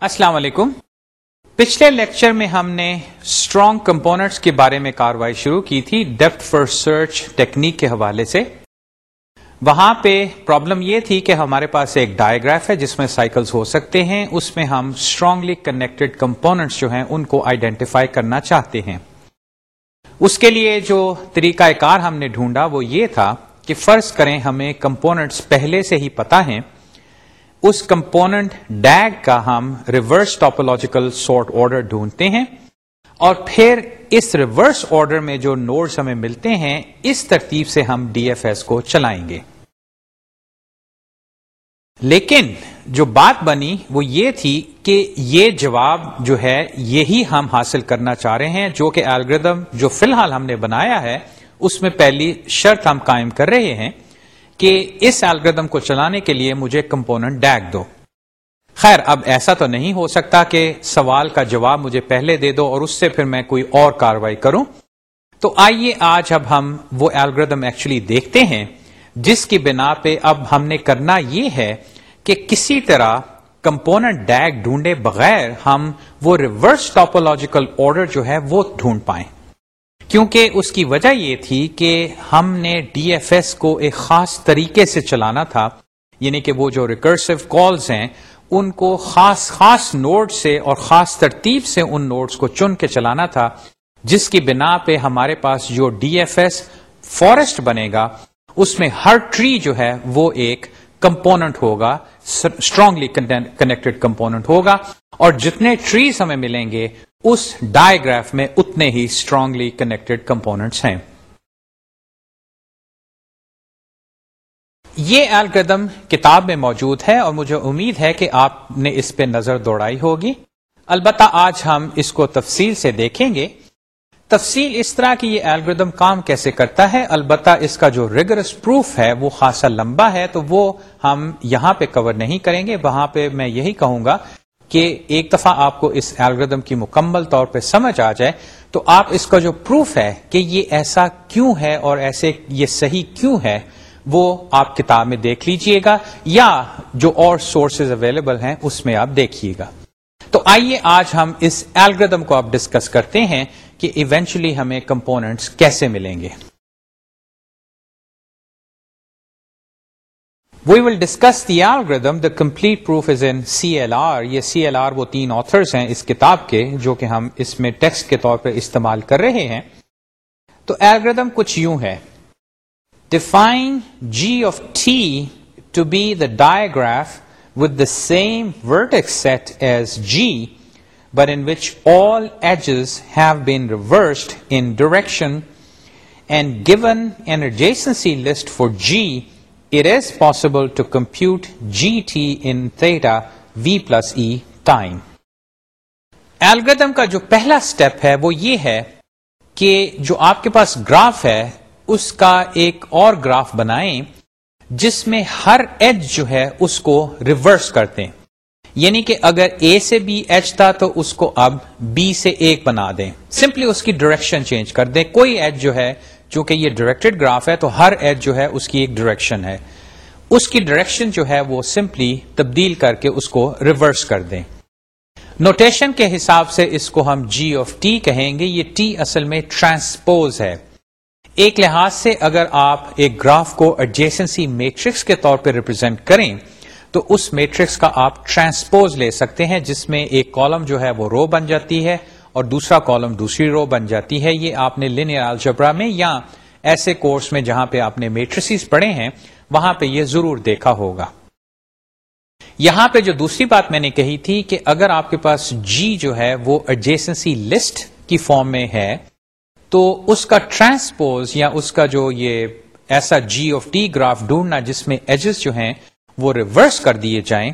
السلام علیکم۔ پچھلے لیکچر میں ہم نے اسٹرانگ کمپوننٹس کے بارے میں کاروائی شروع کی تھی ڈیپتھ فار سرچ ٹیکنیک کے حوالے سے۔ وہاں پہ پرابلم یہ تھی کہ ہمارے پاس ایک ڈائیگراف ہے جس میں سائیکلز ہو سکتے ہیں، اس میں ہم اسٹرانگلی کنیکٹڈ کمپوننٹس جو ہیں ان کو آئیڈینٹیفائی کرنا چاہتے ہیں۔ اس کے لیے جو طریقہ کار ہم نے ڈھونڈا وہ یہ تھا کہ فرض کریں ہمیں کمپوننٹس پہلے سے ہی پتا ہیں۔ اس کمپوننٹ ڈیگ کا ہم ریورس ٹاپولوجیکل سارٹ آرڈر ڈھونڈتے ہیں اور پھر اس ریورس آرڈر میں جو نوڈز ہمیں ملتے ہیں، اس ترتیب سے ہم ڈی ایف ایس کو چلائیں گے۔ لیکن جو بات بنی وہ یہ تھی کہ یہ جواب جو ہے، یہی ہم حاصل کرنا چاہ رہے ہیں، جو کہ الگریدم جو فی الحال ہم نے بنایا ہے، اس میں پہلی شرط ہم قائم کر رہے ہیں۔ کہ اس الگریدم کو چلانے کے لیے مجھے کمپوننٹ ڈیک دو۔ خیر، اب ایسا تو نہیں ہو سکتا کہ سوال کا جواب مجھے پہلے دے دو اور اس سے پھر میں کوئی اور کاروائی کروں۔ تو آئیے آج اب ہم وہ الگریدم ایکچولی دیکھتے ہیں، جس کی بنا پہ اب ہم نے کرنا یہ ہے کہ کسی طرح کمپوننٹ ڈیگ ڈھونڈے بغیر ہم وہ ریورس ٹاپولوجیکل آرڈر جو ہے وہ ڈھونڈ پائیں۔ کیونکہ اس کی وجہ یہ تھی کہ ہم نے ڈی ایف ایس کو ایک خاص طریقے سے چلانا تھا یعنی کہ وہ جو ریکرسو کالز ہیں، ان کو خاص خاص نوڈ سے اور خاص ترتیب سے ان نوڈز کو چن کے چلانا تھا، جس کی بنا پہ ہمارے پاس جو ڈی ایف ایس فارسٹ بنے گا، اس میں ہر ٹری جو ہے وہ ایک کمپوننٹ ہوگا اسٹرانگلی کنیکٹڈ کمپوننٹ ہوگا، اور جتنے ٹریز ہمیں ملیں گے اس ڈائیگراف میں اتنے ہی اسٹرانگلی کنیکٹڈ کمپوننٹس ہیں۔ یہ الگریدم کتاب میں موجود ہے اور مجھے امید ہے کہ آپ نے اس پہ نظر دوڑائی ہوگی۔ البتہ آج ہم اس کو تفصیل سے دیکھیں گے۔ تفصیل اس طرح کی یہ الگریدم کام کیسے کرتا ہے، البتہ اس کا جو ریگرس پروف ہے، وہ خاصا لمبا ہے، تو وہ ہم یہاں پہ کور نہیں کریں گے۔ وہاں پہ میں یہی کہوں گا کہ ایک دفعہ آپ کو اس الگریدم کی مکمل طور پہ سمجھ آ جائے، تو آپ اس کا جو پروف ہے کہ یہ ایسا کیوں ہے اور ایسے یہ صحیح کیوں ہے، وہ آپ کتاب میں دیکھ لیجیے گا یا جو اور سورسز اویلیبل ہیں اس میں آپ دیکھیے گا۔ تو آئیے آج ہم اس الگریدم کو آپ ڈسکس کرتے ہیں کہ ایونچولی ہمیں کمپوننٹس کیسے ملیں گے۔ We will discuss the algorithm. The complete proof is in C L R یہ سی ایل آر وہ تین آتھرس ہیں اس کتاب کے جو کہ ہم اس میں ٹیکسٹ کے طور پہ استعمال کر رہے ہیں تو ایلگردم کچھ یوں ہے define G of T to be the digraph with the same vertex set as G but in which all edges have been reversed in direction and given an adjacency list for G it is possible to compute gt in theta v plus e time. Algorithm کا جو پہلا step ہے وہ یہ ہے کہ جو آپ کے پاس گراف ہے، اس کا ایک اور گراف بنائیں، جس میں ہر ایج جو ہے اس کو ریورس کرتے ہیں۔ یعنی کہ اگر اے سے بی ایچ تھا تو اس کو اب بی سے ایک بنا دیں۔ سمپلی اس کی ڈائریکشن چینج کر دیں۔ کوئی ایج جو ہے چونکہ یہ ڈائریکٹڈ گراف ہے تو ہر ایج جو ہے اس کی ایک ڈائریکشن ہے۔ اس کی ڈائریکشن جو ہے وہ سمپلی تبدیل کر کے اس کو ریورس کر دیں۔ نوٹیشن کے حساب سے اس کو ہم جی آف ٹی کہیں گے، یہ ٹی اصل میں ٹرانسپوز ہے۔ ایک لحاظ سے اگر آپ ایک گراف کو ایڈجیسنسی میٹرکس کے طور پہ ریپرزینٹ کریں، تو اس میٹرکس کا آپ ٹرانسپوز لے سکتے ہیں، جس میں ایک کالم جو ہے وہ رو بن جاتی ہے۔ اور دوسرا کالم دوسری رو بن جاتی ہے۔ یہ آپ نے لینئر الجبرا میں یا ایسے کورس میں جہاں پہ آپ نے میٹریسیز پڑھے ہیں، وہاں پہ یہ ضرور دیکھا ہوگا۔ یہاں پہ جو دوسری بات میں نے کہی تھی کہ اگر آپ کے پاس جی جو ہے وہ ایڈجیسنسی لسٹ کی فارم میں ہے، تو اس کا ٹرانسپوز یا اس کا جو یہ ایسا جی آف ٹی گراف ڈھونڈنا جس میں ایجز جو ہیں وہ ریورس کر دیے جائیں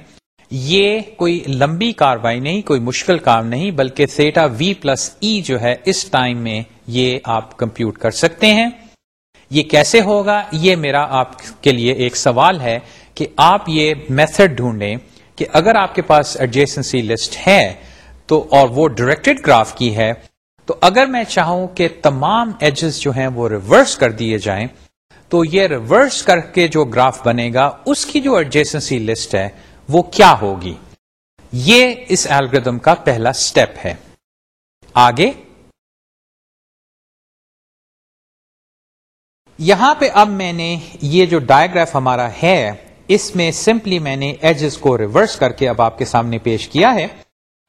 یہ کوئی لمبی کاروائی نہیں، کوئی مشکل کام نہیں، بلکہ سیٹا وی پلس ای جو ہے، اس ٹائم میں یہ آپ کمپیوٹ کر سکتے ہیں۔ یہ کیسے ہوگا؟ یہ میرا آپ کے لیے ایک سوال ہے کہ آپ یہ میتھڈ ڈھونڈیں کہ اگر آپ کے پاس ایڈجیسنسی لسٹ ہے تو اور وہ ڈائریکٹڈ گراف کی ہے، تو اگر میں چاہوں کہ تمام ایجز جو ہیں وہ ریورس کر دیے جائیں، تو یہ ریورس کر کے جو گراف بنے گا، اس کی جو ایڈجیسنسی لسٹ ہے وہ کیا ہوگی؟ یہ اس الگریدم کا پہلا سٹیپ ہے۔ آگے۔ یہاں پہ اب میں نے یہ جو ڈائگراف ہمارا ہے، اس میں سمپلی میں نے ایجز کو ریورس کر کے اب آپ کے سامنے پیش کیا ہے۔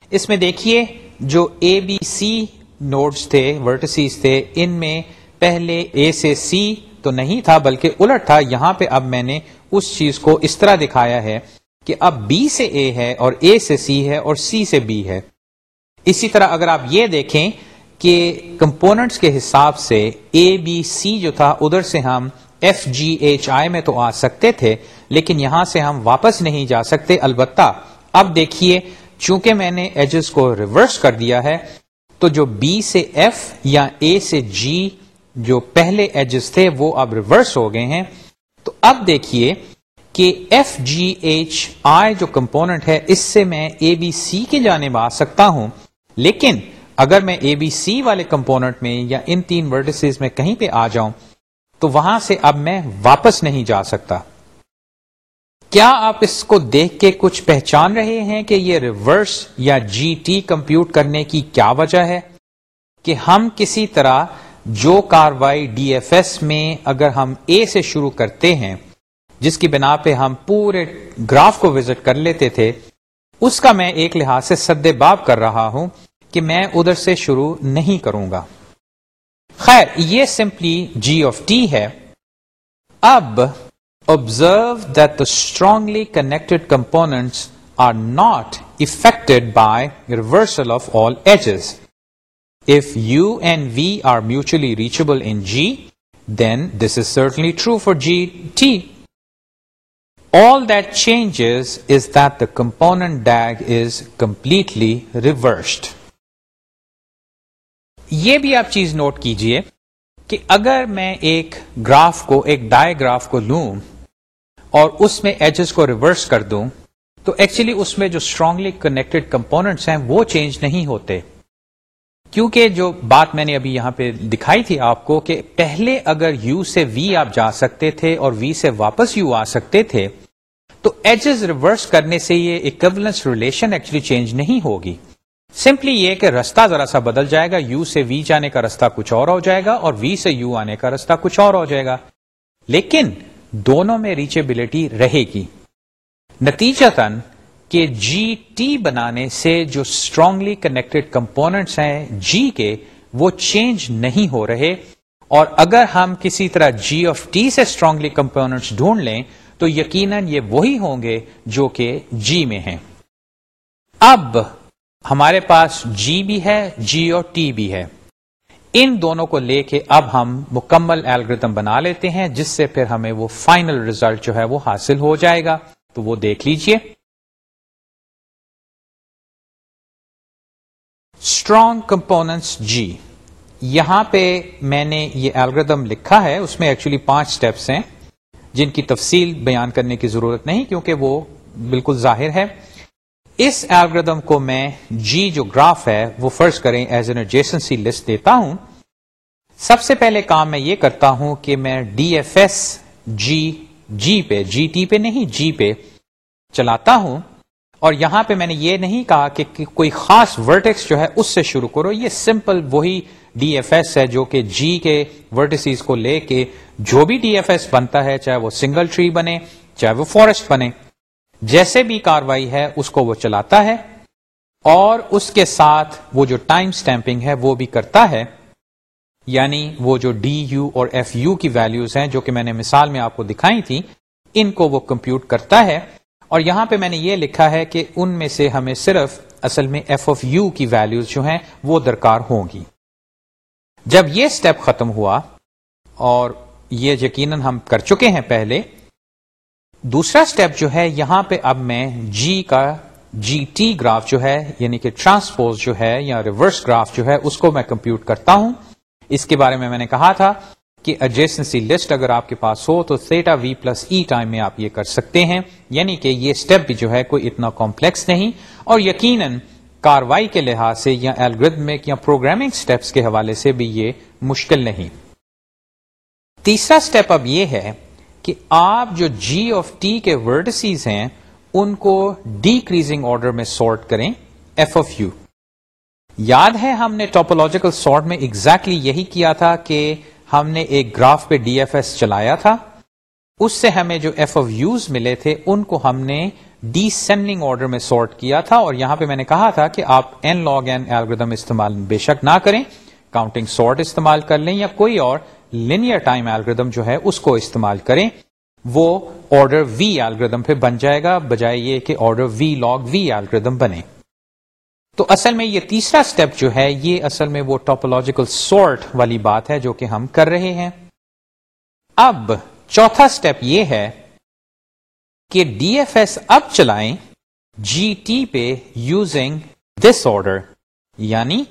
اس میں دیکھیے، جو اے بی سی نوٹس تھے ورٹسیز تھے، ان میں پہلے اے سے سی تو نہیں تھا، بلکہ الٹ تھا۔ یہاں پہ اب میں نے اس چیز کو اس طرح دکھایا ہے۔ کہ اب بی سے اے ہے اور اے سے سی ہے اور سی سے بی ہے۔ اسی طرح اگر آپ یہ دیکھیں کہ کمپوننٹس کے حساب سے اے بی سی جو تھا، ادھر سے ہم ایف جی ایچ آئی میں تو آ سکتے تھے، لیکن یہاں سے ہم واپس نہیں جا سکتے۔ البتہ اب دیکھیے، چونکہ میں نے ایجز کو ریورس کر دیا ہے، تو جو بی سے ایف یا اے سے جی جو پہلے ایجز تھے، وہ اب ریورس ہو گئے ہیں۔ تو اب دیکھیے کہ ایف جی ایچ آئی جو کمپوننٹ ہے، اس سے میں اے بی سی کی جانب آ سکتا ہوں۔ لیکن اگر میں اے بی سی والے کمپوننٹ میں یا ان تین ورڈسز میں کہیں پہ آ جاؤں، تو وہاں سے اب میں واپس نہیں جا سکتا۔ کیا آپ اس کو دیکھ کے کچھ پہچان رہے ہیں کہ یہ ریورس یا جی ٹی کمپیوٹ کرنے کی کیا وجہ ہے؟ کہ ہم کسی طرح جو کاروائی ڈی ایف ایس میں اگر ہم اے سے شروع کرتے ہیں جس کی بنا پہ ہم پورے گراف کو وزٹ کر لیتے تھے اس کا میں ایک لحاظ سے سد باب کر رہا ہوں کہ میں ادھر سے شروع نہیں کروں گا۔ خیر یہ سمپلی جی آف ٹی ہے۔ اب observe that the strongly connected components are not affected by reversal of all edges If U and V are mutually reachable in G, then this is certainly true for GT. All that changes is that the component DAG is completely reversed. یہ بھی آپ چیز note کیجیے کہ اگر میں ایک graph کو، ایک ڈائی گراف کو لوں اور اس میں ایجز کو ریورس کر دوں، تو ایکچولی اس میں جو اسٹرانگلی کنیکٹڈ کمپوننٹس ہیں وہ چینج نہیں ہوتے کیونکہ جو بات میں نے ابھی یہاں پہ دکھائی تھی آپ کو کہ پہلے اگر یو سے وی آپ جا سکتے تھے اور وی سے واپس یو آ سکتے تھے تو ایجز ریورس کرنے سے یہ اکولنس ریلیشن ایکچولی چینج نہیں ہوگی۔ سمپلی یہ کہ رستہ ذرا سا بدل جائے گا یو سے وی جانے کا رستہ کچھ اور ہو جائے گا اور وی سے یو آنے کا رستہ کچھ اور ہو جائے گا۔ لیکن دونوں میں ریچیبلٹی رہے گی۔ نتیجتاً کہ جی ٹی بنانے سے جو اسٹرانگلی کنیکٹڈ کمپوننٹس ہیں جی کے، وہ چینج نہیں ہو رہے۔ اور اگر ہم کسی طرح جی آف ٹی سے اسٹرانگلی کمپوننٹس ڈھونڈ لیں تو یقیناً یہ وہی ہوں گے جو کہ جی میں ہیں۔ اب ہمارے پاس جی بھی ہے جی اور ٹی بھی ہے۔ ان دونوں کو لے کے اب ہم مکمل الگریدم بنا لیتے ہیں، جس سے پھر ہمیں وہ فائنل ریزلٹ جو ہے وہ حاصل ہو جائے گا۔ تو وہ دیکھ لیجیے۔ اسٹرانگ کمپوننٹس جی یہاں پہ میں نے یہ الگریدم لکھا ہے، اس میں ایکچولی پانچ سٹیپس ہیں۔ جن کی تفصیل بیان کرنے کی ضرورت نہیں کیونکہ وہ بالکل ظاہر ہے۔ اس الگریدم کو میں جی جو گراف ہے وہ فرض کریں ایز این ایجیسنسی لسٹ دیتا ہوں۔ سب سے پہلے کام میں یہ کرتا ہوں کہ میں D F S G G پہ جی ٹی پہ نہیں جی پہ چلاتا ہوں۔ اور یہاں پہ میں نے یہ نہیں کہا کہ کوئی خاص ورٹیکس جو ہے اس سے شروع کرو، یہ سمپل وہی ڈی ایف ایس ہے جو کہ جی کے ورٹیسیز کو لے کے جو بھی ڈی ایف ایس بنتا ہے، چاہے وہ سنگل ٹری بنے، چاہے وہ فورسٹ بنے، جیسے بھی کاروائی ہے، اس کو وہ چلاتا ہے اور اس کے ساتھ وہ جو ٹائم سٹیمپنگ ہے، وہ بھی کرتا ہے۔ یعنی وہ جو ڈی یو اور ایف یو کی ویلیوز ہیں، جو کہ میں نے مثال میں آپ کو دکھائی تھی، ان کو وہ کمپیوٹ کرتا ہے۔ اور یہاں پہ میں نے یہ لکھا ہے کہ ان میں سے ہمیں صرف اصل میں ایف آف یو کی ویلوز جو ہیں، وہ درکار ہوں گی۔ جب یہ سٹیپ ختم ہوا اور یہ یقیناً ہم کر چکے ہیں پہلے، دوسرا سٹیپ جو ہے یہاں پہ اب میں جی کا جی ٹی گراف جو ہے یعنی کہ ٹرانسپوز جو ہے یا ریورس گراف جو ہے، اس کو میں کمپیوٹ کرتا ہوں۔ اس کے بارے میں میں نے کہا تھا کہ ایڈجسٹنسی لسٹ اگر آپ کے پاس ہو تو سیٹا وی پلس ای ٹائم میں آپ یہ کر سکتے ہیں۔ یعنی کہ یہ اسٹیپ بھی جو ہے کوئی اتنا کمپلیکس نہیں اور یقیناً کاروائی کے لحاظ سے یا الگریدمک یا پروگرامنگ اسٹیپس کے حوالے سے بھی یہ مشکل نہیں۔ تیسرا اسٹیپ اب یہ ہے کہ آپ جو جی آف ٹی کے ورڈسیز ہیں، ان کو ڈیکریزنگ آرڈر میں سارٹ کریں ایف آف یو یاد ہے ہم نے ٹاپولوجیکل سارٹ میں ایگزیکٹلی exactly یہی کیا تھا کہ ہم نے ایک گراف پہ ڈی ایف ایس چلایا تھا۔ اس سے ہمیں جو ایف آف یوز ملے تھے، ان کو ہم نے ڈی سینڈنگ آرڈر میں سارٹ کیا تھا اور یہاں پہ میں نے کہا تھا کہ آپ این لاگ این ایلگردم استعمال بے شک نہ کریں کاؤنٹنگ سارٹ استعمال کر لیں یا کوئی اور لینئر ٹائم ایلگردم جو ہے اس کو استعمال کریں، وہ آرڈر وی ایلگردم پہ بن جائے گا، بجائے یہ کہ order V log V algorithm بنے۔ تو اصل میں یہ تیسرا سٹیپ جو ہے، یہ اصل میں وہ ٹاپولوجیکل سارٹ والی بات ہے جو کہ ہم کر رہے ہیں۔ اب چوتھا سٹیپ یہ ہے کہ ڈی ایف ایس اب چلائیں جی ٹی پہ یوزنگ دس آرڈر یعنی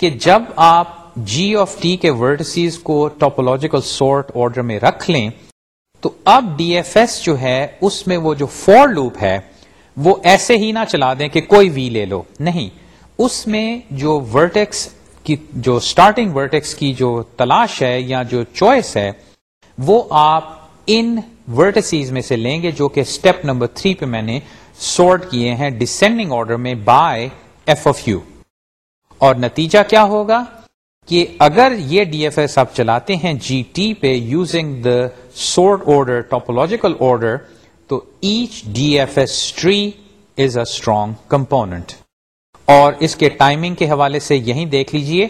کہ جب آپ جی آف ٹی کے ورڈسیز کو ٹاپولوجیکل سورٹ آرڈر میں رکھ لیں، تو اب ڈی ایف ایس جو ہے، اس میں وہ جو فور لوپ ہے، وہ ایسے ہی نہ چلا دیں کہ کوئی وی لے لو، نہیں۔ اس میں جو ورٹیکس کی، جو اسٹارٹنگ ورٹیکس کی جو تلاش ہے یا جو چوائس ہے، وہ آپ ان ورٹسیز میں سے لیں گے جو کہ اسٹیپ نمبر تھری پہ میں نے سورٹ کیے ہیں ڈسینڈنگ آرڈر میں بائی ایف آف یو اور نتیجہ کیا ہوگا؟ کہ اگر یہ ڈی ایف ایس آپ چلاتے ہیں جی ٹی پہ using the sort order topological order تو each D F S tree is a strong component اور اس کے ٹائمنگ کے حوالے سے یہی دیکھ لیجیے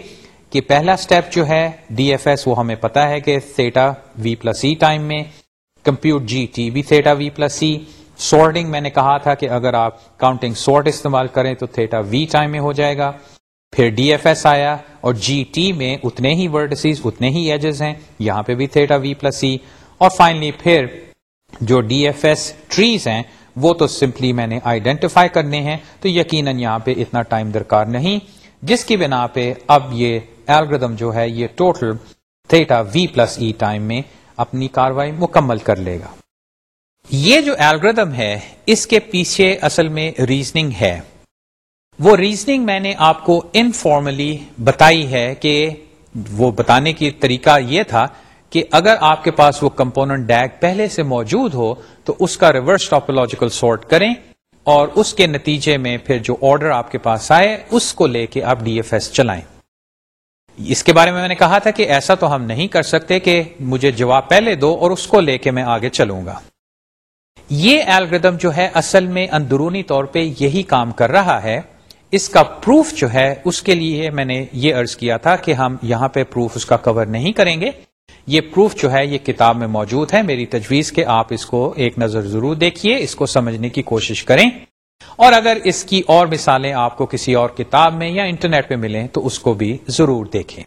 کہ پہلا سٹیپ جو ہے ڈی ایف ایس وہ ہمیں پتا ہے کہ theta V plus E time میں compute G T V, theta V plus E sorting میں نے کہا تھا کہ اگر آپ کاؤنٹنگ سورٹ استعمال کریں تو تھیٹا وی ٹائم میں ہو جائے گا۔ پھر ڈی ایف ایس آیا اور جی ٹی میں اتنے ہی ورڈسیز، اتنے ہی ایجز ہیں۔ یہاں پہ بھی تھیٹا وی پلس ای اور فائنلی پھر جو ڈی ایف ایس ٹریز ہیں، وہ تو سمپلی میں نے آئیڈینٹیفائی کرنے ہیں۔ تو یقیناً یہاں پہ اتنا ٹائم درکار نہیں۔ جس کی بنا پہ اب یہ الگریدم جو ہے، یہ total theta V plus E time میں اپنی کاروائی مکمل کر لے گا۔ یہ جو الگریدم ہے، اس کے پیچھے اصل میں ریزننگ ہے۔ وہ ریزننگ میں نے آپ کو انفارملی بتائی ہے کہ وہ بتانے کی طریقہ یہ تھا کہ اگر آپ کے پاس وہ کمپوننٹ ڈیک پہلے سے موجود ہو، تو اس کا ریورس ٹاپولوجیکل سارٹ کریں اور اس کے نتیجے میں پھر جو آرڈر آپ کے پاس آئے، اس کو لے کے آپ ڈی ایف ایس چلائیں۔ اس کے بارے میں میں نے کہا تھا کہ ایسا تو ہم نہیں کر سکتے کہ مجھے جواب پہلے دو اور اس کو لے کے میں آگے چلوں گا۔ یہ الگریدم جو ہے اصل میں اندرونی طور پہ یہی کام کر رہا ہے۔ اس کا پروف جو ہے، اس کے لیے میں نے یہ ارض کیا تھا کہ ہم یہاں پہ پروف اس کا کور نہیں کریں گے۔ یہ پروف جو ہے، یہ کتاب میں موجود ہے۔ میری تجویز کے آپ اس کو ایک نظر ضرور دیکھیے، اس کو سمجھنے کی کوشش کریں۔ اور اگر اس کی اور مثالیں آپ کو کسی اور کتاب میں یا انٹرنیٹ پہ ملیں تو اس کو بھی ضرور دیکھیں۔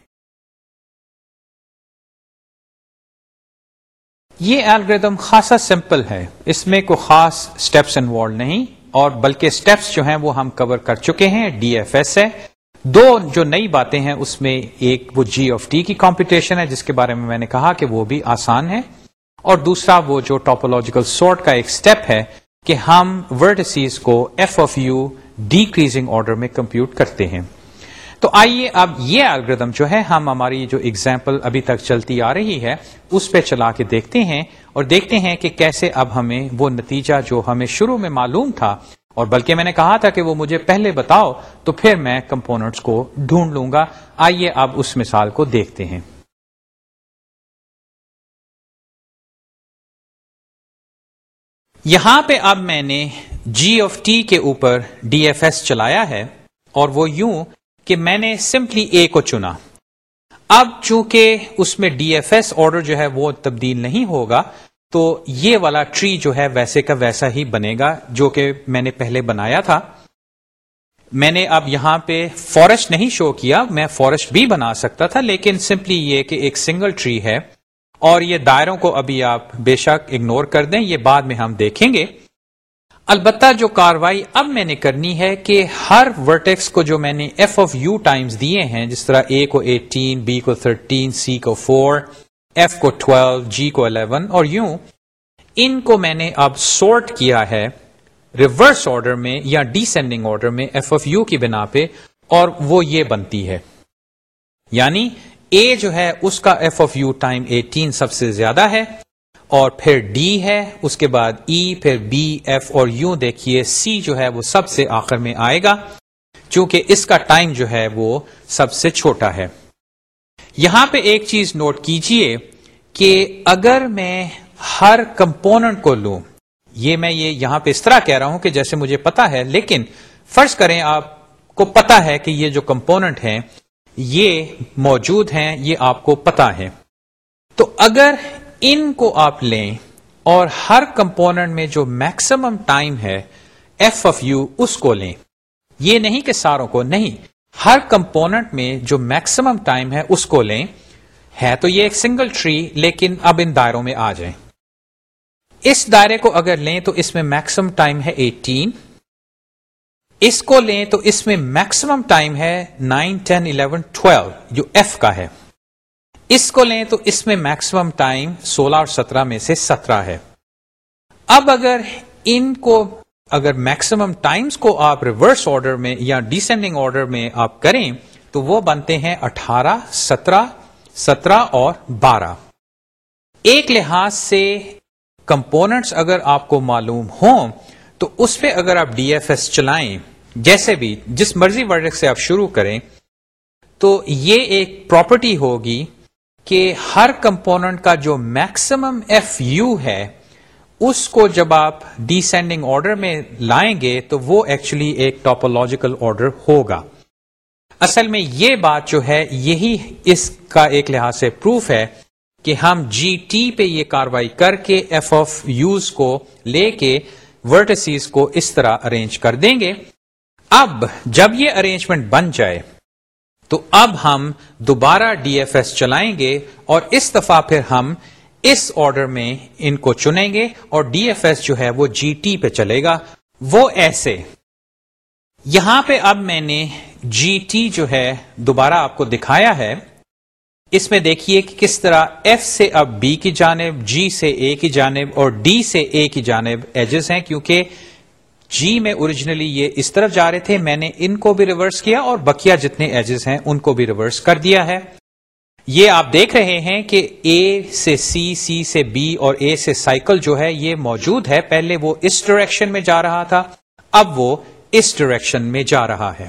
یہ الگریدم خاصا سمپل ہے۔ اس میں کوئی خاص اسٹیپس انوالو نہیں اور بلکہ اسٹیپس جو ہیں وہ ہم کور کر چکے ہیں۔ ڈی ایف ایس ہے۔ دو جو نئی باتیں ہیں، اس میں ایک وہ جی آف ٹی کی کمپٹیشن ہے، جس کے بارے میں میں نے کہا کہ وہ بھی آسان ہے۔ اور دوسرا وہ جو ٹاپولوجیکل سورٹ کا ایک اسٹیپ ہے کہ ہم ورڈسیز کو F of U decreasing order میں کمپیوٹ کرتے ہیں۔ تو آئیے اب یہ الگریدم جو ہے، ہم ہماری جو اگزامپل ابھی تک چلتی آ رہی ہے، اس پہ چلا کے دیکھتے ہیں اور دیکھتے ہیں کہ کیسے اب ہمیں وہ نتیجہ جو ہمیں شروع میں معلوم تھا، اور بلکہ میں نے کہا تھا کہ وہ مجھے پہلے بتاؤ، تو پھر میں کمپوننٹس کو ڈھونڈ لوں گا۔ آئیے اب اس مثال کو دیکھتے ہیں۔ یہاں پہ اب میں نے جی آف ٹی کے اوپر ڈی ایف ایس چلایا ہے اور وہ یوں کہ میں نے سمپلی اے کو چنا۔ اب چونکہ اس میں ڈی ایف ایس آرڈر جو ہے وہ تبدیل نہیں ہوگا، تو یہ والا ٹری جو ہے ویسے کا ویسا ہی بنے گا جو کہ میں نے پہلے بنایا تھا۔ میں نے اب یہاں پہ فورسٹ نہیں شو کیا، میں فورسٹ بھی بنا سکتا تھا، لیکن سمپلی یہ کہ ایک سنگل ٹری ہے۔ اور یہ دائروں کو ابھی آپ بے شک اگنور کر دیں، یہ بعد میں ہم دیکھیں گے۔ البتہ جو کاروائی اب میں نے کرنی ہے کہ ہر ورٹیکس کو جو میں نے ایف آف یو ٹائمز دیے ہیں، جس طرح اے کو ایٹین بی کو تھرٹین سی کو فور ایف کو ٹویلو جی کو الیون اور یوں، ان کو میں نے اب سورٹ کیا ہے ریورس آرڈر میں یا ڈیسینڈنگ آرڈر میں ایف آف یو کی بنا پہ اور وہ یہ بنتی ہے۔ یعنی اے جو ہے اس کا F of U time eighteen سب سے زیادہ ہے اور پھر ڈی ہے اس کے بعد ای e، پھر بی ایف اور یوں دیکھیے سی جو ہے وہ سب سے آخر میں آئے گا چونکہ اس کا ٹائم جو ہے وہ سب سے چھوٹا ہے۔ یہاں پہ ایک چیز نوٹ کیجیے کہ اگر میں ہر کمپوننٹ کو لوں یہ میں یہ یہاں پہ اس طرح کہہ رہا ہوں کہ جیسے مجھے پتا ہے لیکن فرض کریں آپ کو پتا ہے کہ یہ جو کمپوننٹ ہیں یہ موجود ہیں، یہ آپ کو پتا ہے۔ تو اگر ان کو آپ لیں اور ہر کمپوننٹ میں جو میکسیمم ٹائم ہے ایف آف یو اس کو لیں، یہ نہیں کہ ساروں کو نہیں، ہر کمپوننٹ میں جو میکسیمم ٹائم ہے اس کو لیں۔ ہے تو یہ ایک سنگل ٹری، لیکن اب ان دائروں میں آ جائیں۔ اس دائرے کو اگر لیں تو اس میں میکسیمم ٹائم ہے ایٹین۔ اس کو لیں تو اس میں میکسیمم ٹائم ہے نائن ٹین الیون ٹویلو جو ایف کا ہے۔ اس کو لیں تو اس میں میکسیمم ٹائم سولہ اور سترہ میں سے سترہ ہے۔ اب اگر ان کو اگر میکسیمم ٹائمز کو آپ ریورس آرڈر میں یا ڈیسینڈنگ آرڈر میں آپ کریں تو وہ بنتے ہیں اٹھارہ، سترہ سترہ اور بارہ۔ ایک لحاظ سے کمپوننٹس اگر آپ کو معلوم ہوں تو اس پہ اگر آپ ڈی ایف ایس چلائیں، جیسے بھی جس مرضی ورڈ سے آپ شروع کریں، تو یہ ایک پراپرٹی ہوگی کہ ہر کمپوننٹ کا جو میکسیمم ایف یو ہے، اس کو جب آپ ڈیسینڈنگ آرڈر میں لائیں گے، تو وہ ایکچولی ایک ٹاپولوجیکل آرڈر ہوگا۔ اصل میں یہ بات جو ہے، یہی اس کا ایک لحاظ سے پروف ہے کہ ہم جی ٹی پہ یہ کاروائی کر کے ایف آف یوز کو لے کے ورٹسیز کو اس طرح ارینج کر دیں گے۔ اب جب یہ ارینجمنٹ بن جائے، تو اب ہم دوبارہ ڈی ایف ایس چلائیں گے اور اس دفعہ پھر ہم اس آرڈر میں ان کو چنیں گے اور ڈی ایف ایس جو ہے وہ جی ٹی پہ چلے گا۔ وہ ایسے۔ یہاں پہ اب میں نے جی ٹی جو ہے دوبارہ آپ کو دکھایا ہے۔ اس میں دیکھیے کہ کس طرح ایف سے اب بی کی جانب جی سے اے کی جانب اور ڈی سے اے کی جانب ایجز ہیں کیونکہ جی میں اوریجنلی یہ اس طرف جا رہے تھے، میں نے ان کو بھی ریورس کیا اور بکیا جتنے ایجز ہیں ان کو بھی ریورس کر دیا ہے۔ یہ آپ دیکھ رہے ہیں کہ اے سے سی سی سے بی اور اے سے سائیکل جو ہے یہ موجود ہے۔ پہلے وہ اس ڈائریکشن میں جا رہا تھا، اب وہ اس ڈائریکشن میں جا رہا ہے۔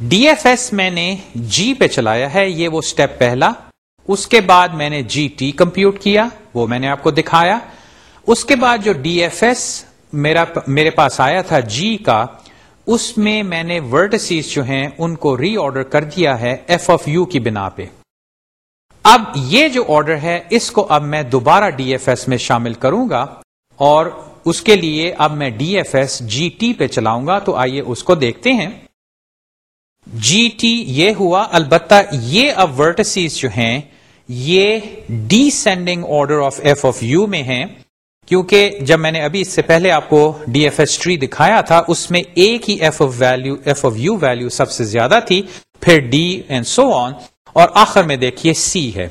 ڈی ایف ایس میں نے جی پہ چلایا ہے، یہ وہ اسٹیپ پہلا۔ اس کے بعد میں نے جی ٹی کمپیوٹ کیا، وہ میں نے آپ کو دکھایا۔ اس کے بعد جو ڈی ایف ایس میرا میرے پاس آیا تھا جی کا، اس میں میں نے ورڈسیز جو ہیں، ان کو ری آرڈر کر دیا ہے ایف آف یو کی بنا پہ۔ اب یہ جو آرڈر ہے، اس کو اب میں دوبارہ ڈی ایف ایس میں شامل کروں گا اور اس کے لیے اب میں D F S G T پہ چلاؤں گا۔ تو آئیے اس کو دیکھتے ہیں۔ جی ٹی یہ ہوا، البتہ یہ اب ورٹسیز جو ہیں، یہ descending order of F of U میں ہیں، کیونکہ جب میں نے ابھی اس سے پہلے آپ کو ڈی ایف ایس ٹری دکھایا تھا، اس میں ایک ہی F of value F of U value سب سے زیادہ تھی، پھر ڈی اینڈ سو آن اور آخر میں دیکھیے سی ہے۔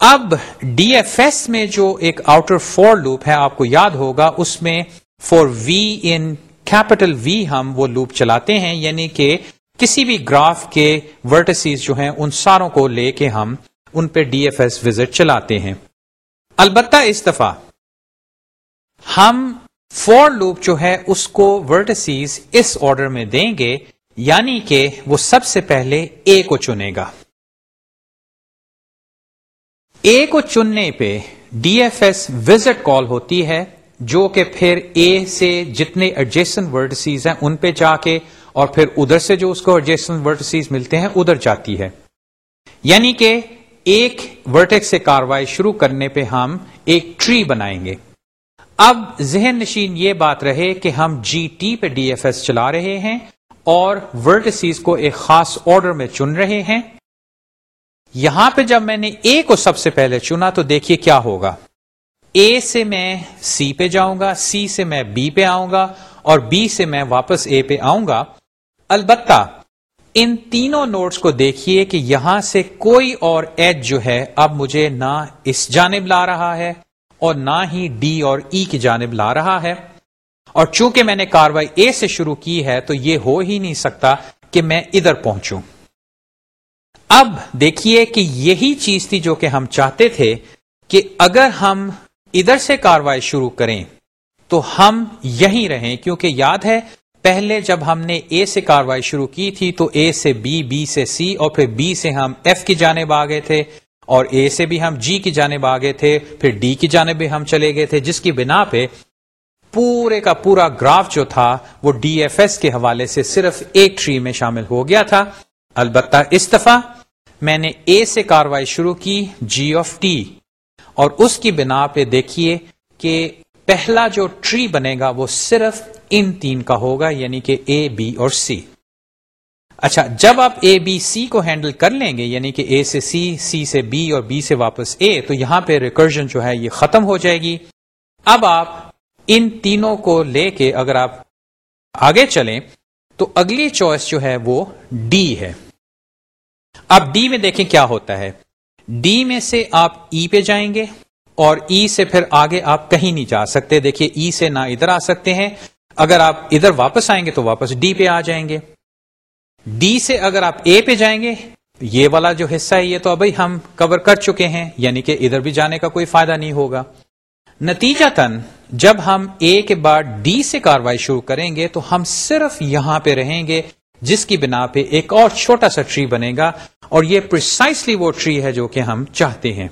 اب ڈی ایف ایس میں جو ایک آؤٹر فور لوپ ہے، آپ کو یاد ہوگا، اس میں فور وی ان کیپٹل وی ہم وہ لوپ چلاتے ہیں یعنی کہ کسی بھی گراف کے ورٹسیز جو ہیں، ان ساروں کو لے کے ہم ان پہ ڈی ایف ایس وزٹ چلاتے ہیں۔ البتہ اس دفعہ ہم فور لوپ جو ہے، اس کو ورٹسیز اس آرڈر میں دیں گے یعنی کہ وہ سب سے پہلے اے کو چنے گا۔ اے کو چننے پہ D F S visit call ہوتی ہے، جو کہ پھر اے سے جتنے ایڈجسٹن ورڈسیز ہیں، ان پہ جا کے اور پھر ادھر سے جو اس کو ایڈجسٹن ملتے ہیں، ادھر جاتی ہے۔ یعنی کہ ایک ورٹیک سے کاروائی شروع کرنے پہ ہم ایک ٹری بنائیں گے۔ اب ذہن نشین یہ بات رہے کہ ہم جی ٹی پہ ڈی ایف ایس چلا رہے ہیں اور ورڈسیز کو ایک خاص آرڈر میں چن رہے ہیں۔ یہاں پہ جب میں نے اے کو سب سے پہلے چنا تو دیکھیے کیا ہوگا۔ اے سے میں سی پہ جاؤں گا سی سے میں بی پہ آؤں گا اور بی سے میں واپس اے پہ آؤں گا۔ البتہ، ان تینوں نوٹس کو دیکھیے کہ یہاں سے کوئی اور ایج جو ہے، اب مجھے نہ اس جانب لا رہا ہے اور نہ ہی ڈی اور ای e کی جانب لا رہا ہے۔ اور چونکہ میں نے کاروائی اے سے شروع کی ہے، تو یہ ہو ہی نہیں سکتا کہ میں ادھر پہنچوں۔ اب دیکھیے کہ یہی چیز تھی جو کہ ہم چاہتے تھے کہ اگر ہم ادھر سے کاروائی شروع کریں، تو ہم یہیں رہیں، کیونکہ یاد ہے پہلے جب ہم نے اے سے کاروائی شروع کی تھی تو اے سے بی بی سے سی اور پھر بی سے ہم ایف کی جانب آ گئے تھے اور اے سے بھی ہم جی کی جانب آ گئے تھے، پھر ڈی کی جانب بھی ہم چلے گئے تھے، جس کی بنا پہ پورے کا پورا گراف جو تھا وہ ڈی ایف ایس کے حوالے سے صرف ایک ٹری میں شامل ہو گیا تھا۔ البتہ اس دفعہ میں نے اے سے کاروائی شروع کی جی آف ٹی اور اس کی بنا پہ دیکھیے کہ پہلا جو ٹری بنے گا وہ صرف ان تین کا ہوگا یعنی کہ اے بی اور سی اچھا جب آپ اے بی سی کو ہینڈل کر لیں گے یعنی کہ اے سے سی سی سے بی اور بی سے واپس اے تو یہاں پہ ریکرجن جو ہے یہ ختم ہو جائے گی۔ اب آپ ان تینوں کو لے کے اگر آپ آگے چلیں، تو اگلی چوائس جو ہے وہ ڈی ہے۔ اب ڈی میں دیکھیں کیا ہوتا ہے۔ ڈی میں سے آپ ای پہ جائیں گے اور ای سے پھر آگے آپ کہیں نہیں جا سکتے۔ دیکھیے ای سے نہ ادھر آ سکتے ہیں۔ اگر آپ ادھر واپس آئیں گے تو واپس ڈی پہ آ جائیں گے۔ ڈی سے اگر آپ اے پہ جائیں گے، یہ والا جو حصہ ہے، یہ تو ابھی ہم کور کر چکے ہیں یعنی کہ ادھر بھی جانے کا کوئی فائدہ نہیں ہوگا۔ نتیجہ تن جب ہم اے کے بعد ڈی سے کاروائی شروع کریں گے، تو ہم صرف یہاں پہ رہیں گے، جس کی بنا پہ ایک اور چھوٹا سا ٹری بنے گا، اور یہ پرسائسلی وہ ٹری ہے جو کہ ہم چاہتے ہیں۔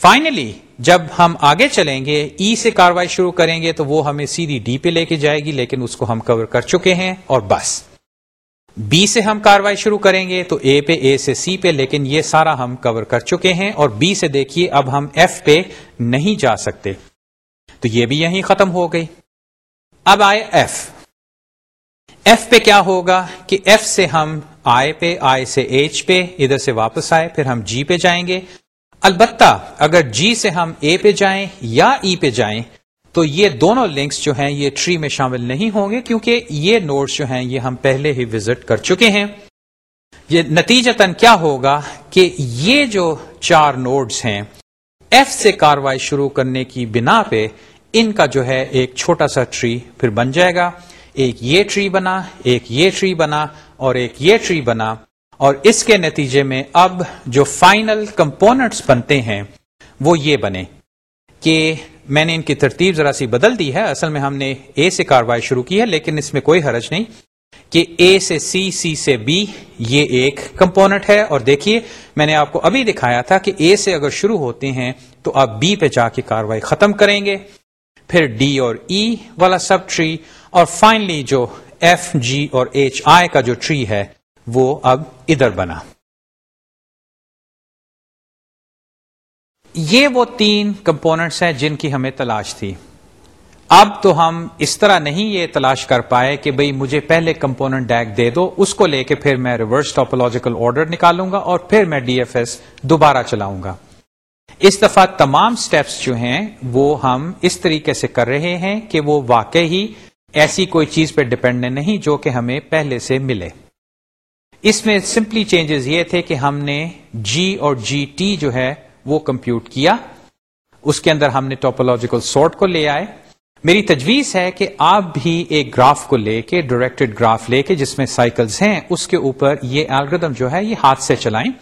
فائنلی جب ہم آگے چلیں گے ای e سے کاروائی شروع کریں گے، تو وہ ہمیں سیدھی ڈی پہ لے کے جائے گی، لیکن اس کو ہم کور کر چکے ہیں، اور بس۔ بی سے ہم کاروائی شروع کریں گے، تو اے پہ اے سے سی پہ، لیکن یہ سارا ہم کور کر چکے ہیں، اور بی سے دیکھیے، اب ہم ایف پہ نہیں جا سکتے۔ تو یہ بھی یہیں ختم ہو گئی۔ اب آئے ایف ایف پہ کیا ہوگا کہ ایف سے ہم آئے پہ آئے سے ایچ پہ، ادھر سے واپس آئے، پھر ہم جی پہ جائیں گے۔ البتہ اگر جی سے ہم اے پہ جائیں یا ای پہ جائیں، تو یہ دونوں لنکس جو ہیں، یہ ٹری میں شامل نہیں ہوں گے، کیونکہ یہ نوٹس جو ہیں، یہ ہم پہلے ہی وزٹ کر چکے ہیں۔ یہ نتیجتاً کیا ہوگا کہ یہ جو چار نوڈز ہیں، ایف سے کاروائی شروع کرنے کی بنا پہ ان کا جو ہے ایک چھوٹا سا ٹری پھر بن جائے گا۔ ایک یہ ٹری بنا، ایک یہ ٹری بنا اور ایک یہ ٹری بنا۔ اور اس کے نتیجے میں اب جو فائنل کمپوننٹس بنتے ہیں، وہ یہ بنے کہ میں نے ان کی ترتیب ذرا سی بدل دی ہے۔ اصل میں ہم نے اے سے کاروائی شروع کی ہے، لیکن اس میں کوئی حرج نہیں کہ اے سے سی سی سے بی یہ ایک کمپوننٹ ہے۔ اور دیکھیے، میں نے آپ کو ابھی دکھایا تھا کہ اے سے اگر شروع ہوتے ہیں تو آپ بی پہ جا کے کاروائی ختم کریں گے، پھر ڈی اور ای e والا سب ٹری، اور فائنلی جو ایف جی اور ایچ آئی کا جو ٹری ہے وہ اب ادھر بنا۔ یہ وہ تین کمپوننٹس ہیں جن کی ہمیں تلاش تھی۔ اب تو ہم اس طرح نہیں یہ تلاش کر پائے کہ بھئی مجھے پہلے کمپوننٹ ڈیک دے دو، اس کو لے کے پھر میں ریورس ٹاپولوجیکل آرڈر نکالوں گا اور پھر میں ڈی ایف ایس دوبارہ چلاؤں گا۔ اس دفعہ تمام سٹیپس جو ہیں وہ ہم اس طریقے سے کر رہے ہیں کہ وہ واقعی ایسی کوئی چیز پہ ڈپینڈ نہیں جو کہ ہمیں پہلے سے ملے۔ اس میں سمپلی چینجز یہ تھے کہ ہم نے جی اور جی ٹی جو ہے وہ کمپیوٹ کیا۔ اس کے اندر ہم نے ٹوپولوجیکل سورٹ کو لے آئے۔ میری تجویز ہے کہ آپ بھی ایک گراف کو لے کے ڈائریکٹڈ گراف لے کے جس میں سائیکلز ہیں، اس کے اوپر یہ الگریدم جو ہے، یہ ہاتھ سے چلائیں۔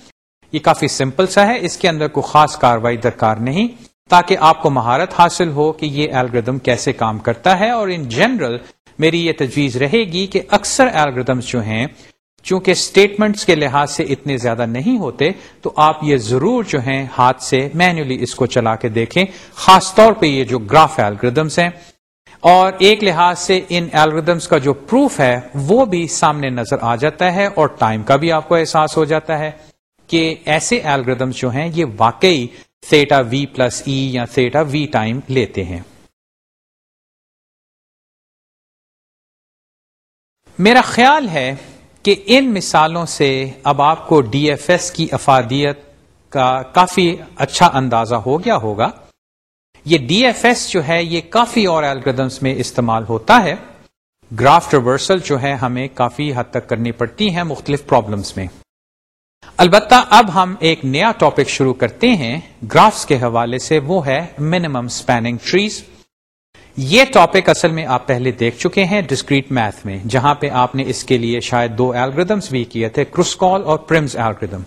یہ کافی سمپل سا ہے، اس کے اندر کوئی خاص کاروائی درکار نہیں، تاکہ آپ کو مہارت حاصل ہو کہ یہ الگریدم کیسے کام کرتا ہے۔ اور ان جنرل میری یہ تجویز رہے گی کہ اکثر الگریدمس جو ہیں چونکہ اسٹیٹمنٹس کے لحاظ سے اتنے زیادہ نہیں ہوتے، تو آپ یہ ضرور جو ہیں ہاتھ سے مینولی اس کو چلا کے دیکھیں۔ خاص طور پہ یہ جو گراف الگریدمس ہیں۔ اور ایک لحاظ سے ان الگریدمس کا جو پروف ہے، وہ بھی سامنے نظر آ جاتا ہے اور ٹائم کا بھی آپ کو احساس ہو جاتا ہے کہ ایسے الگریدمس جو ہیں، یہ واقعی تھیٹا وی پلس ای یا تھیٹا وی ٹائم لیتے ہیں۔ میرا خیال ہے کہ ان مثالوں سے اب آپ کو ڈی ایف ایس کی افادیت کا کافی اچھا اندازہ ہو گیا ہوگا۔ یہ ڈی ایف ایس جو ہے، یہ کافی اور الگریدمس میں استعمال ہوتا ہے۔ گراف ریورسل جو ہے، ہمیں کافی حد تک کرنی پڑتی ہیں مختلف پرابلمس میں۔ البتہ اب ہم ایک نیا ٹاپک شروع کرتے ہیں۔ گرافس کے حوالے سے وہ ہے منیمم اسپیننگ ٹریز یہ ٹاپک اصل میں آپ پہلے دیکھ چکے ہیں ڈسکریٹ میتھ میں، جہاں پہ آپ نے اس کے لیے شاید دو الگریدمس بھی کیے تھے کرسکال اور پرمز الگریدم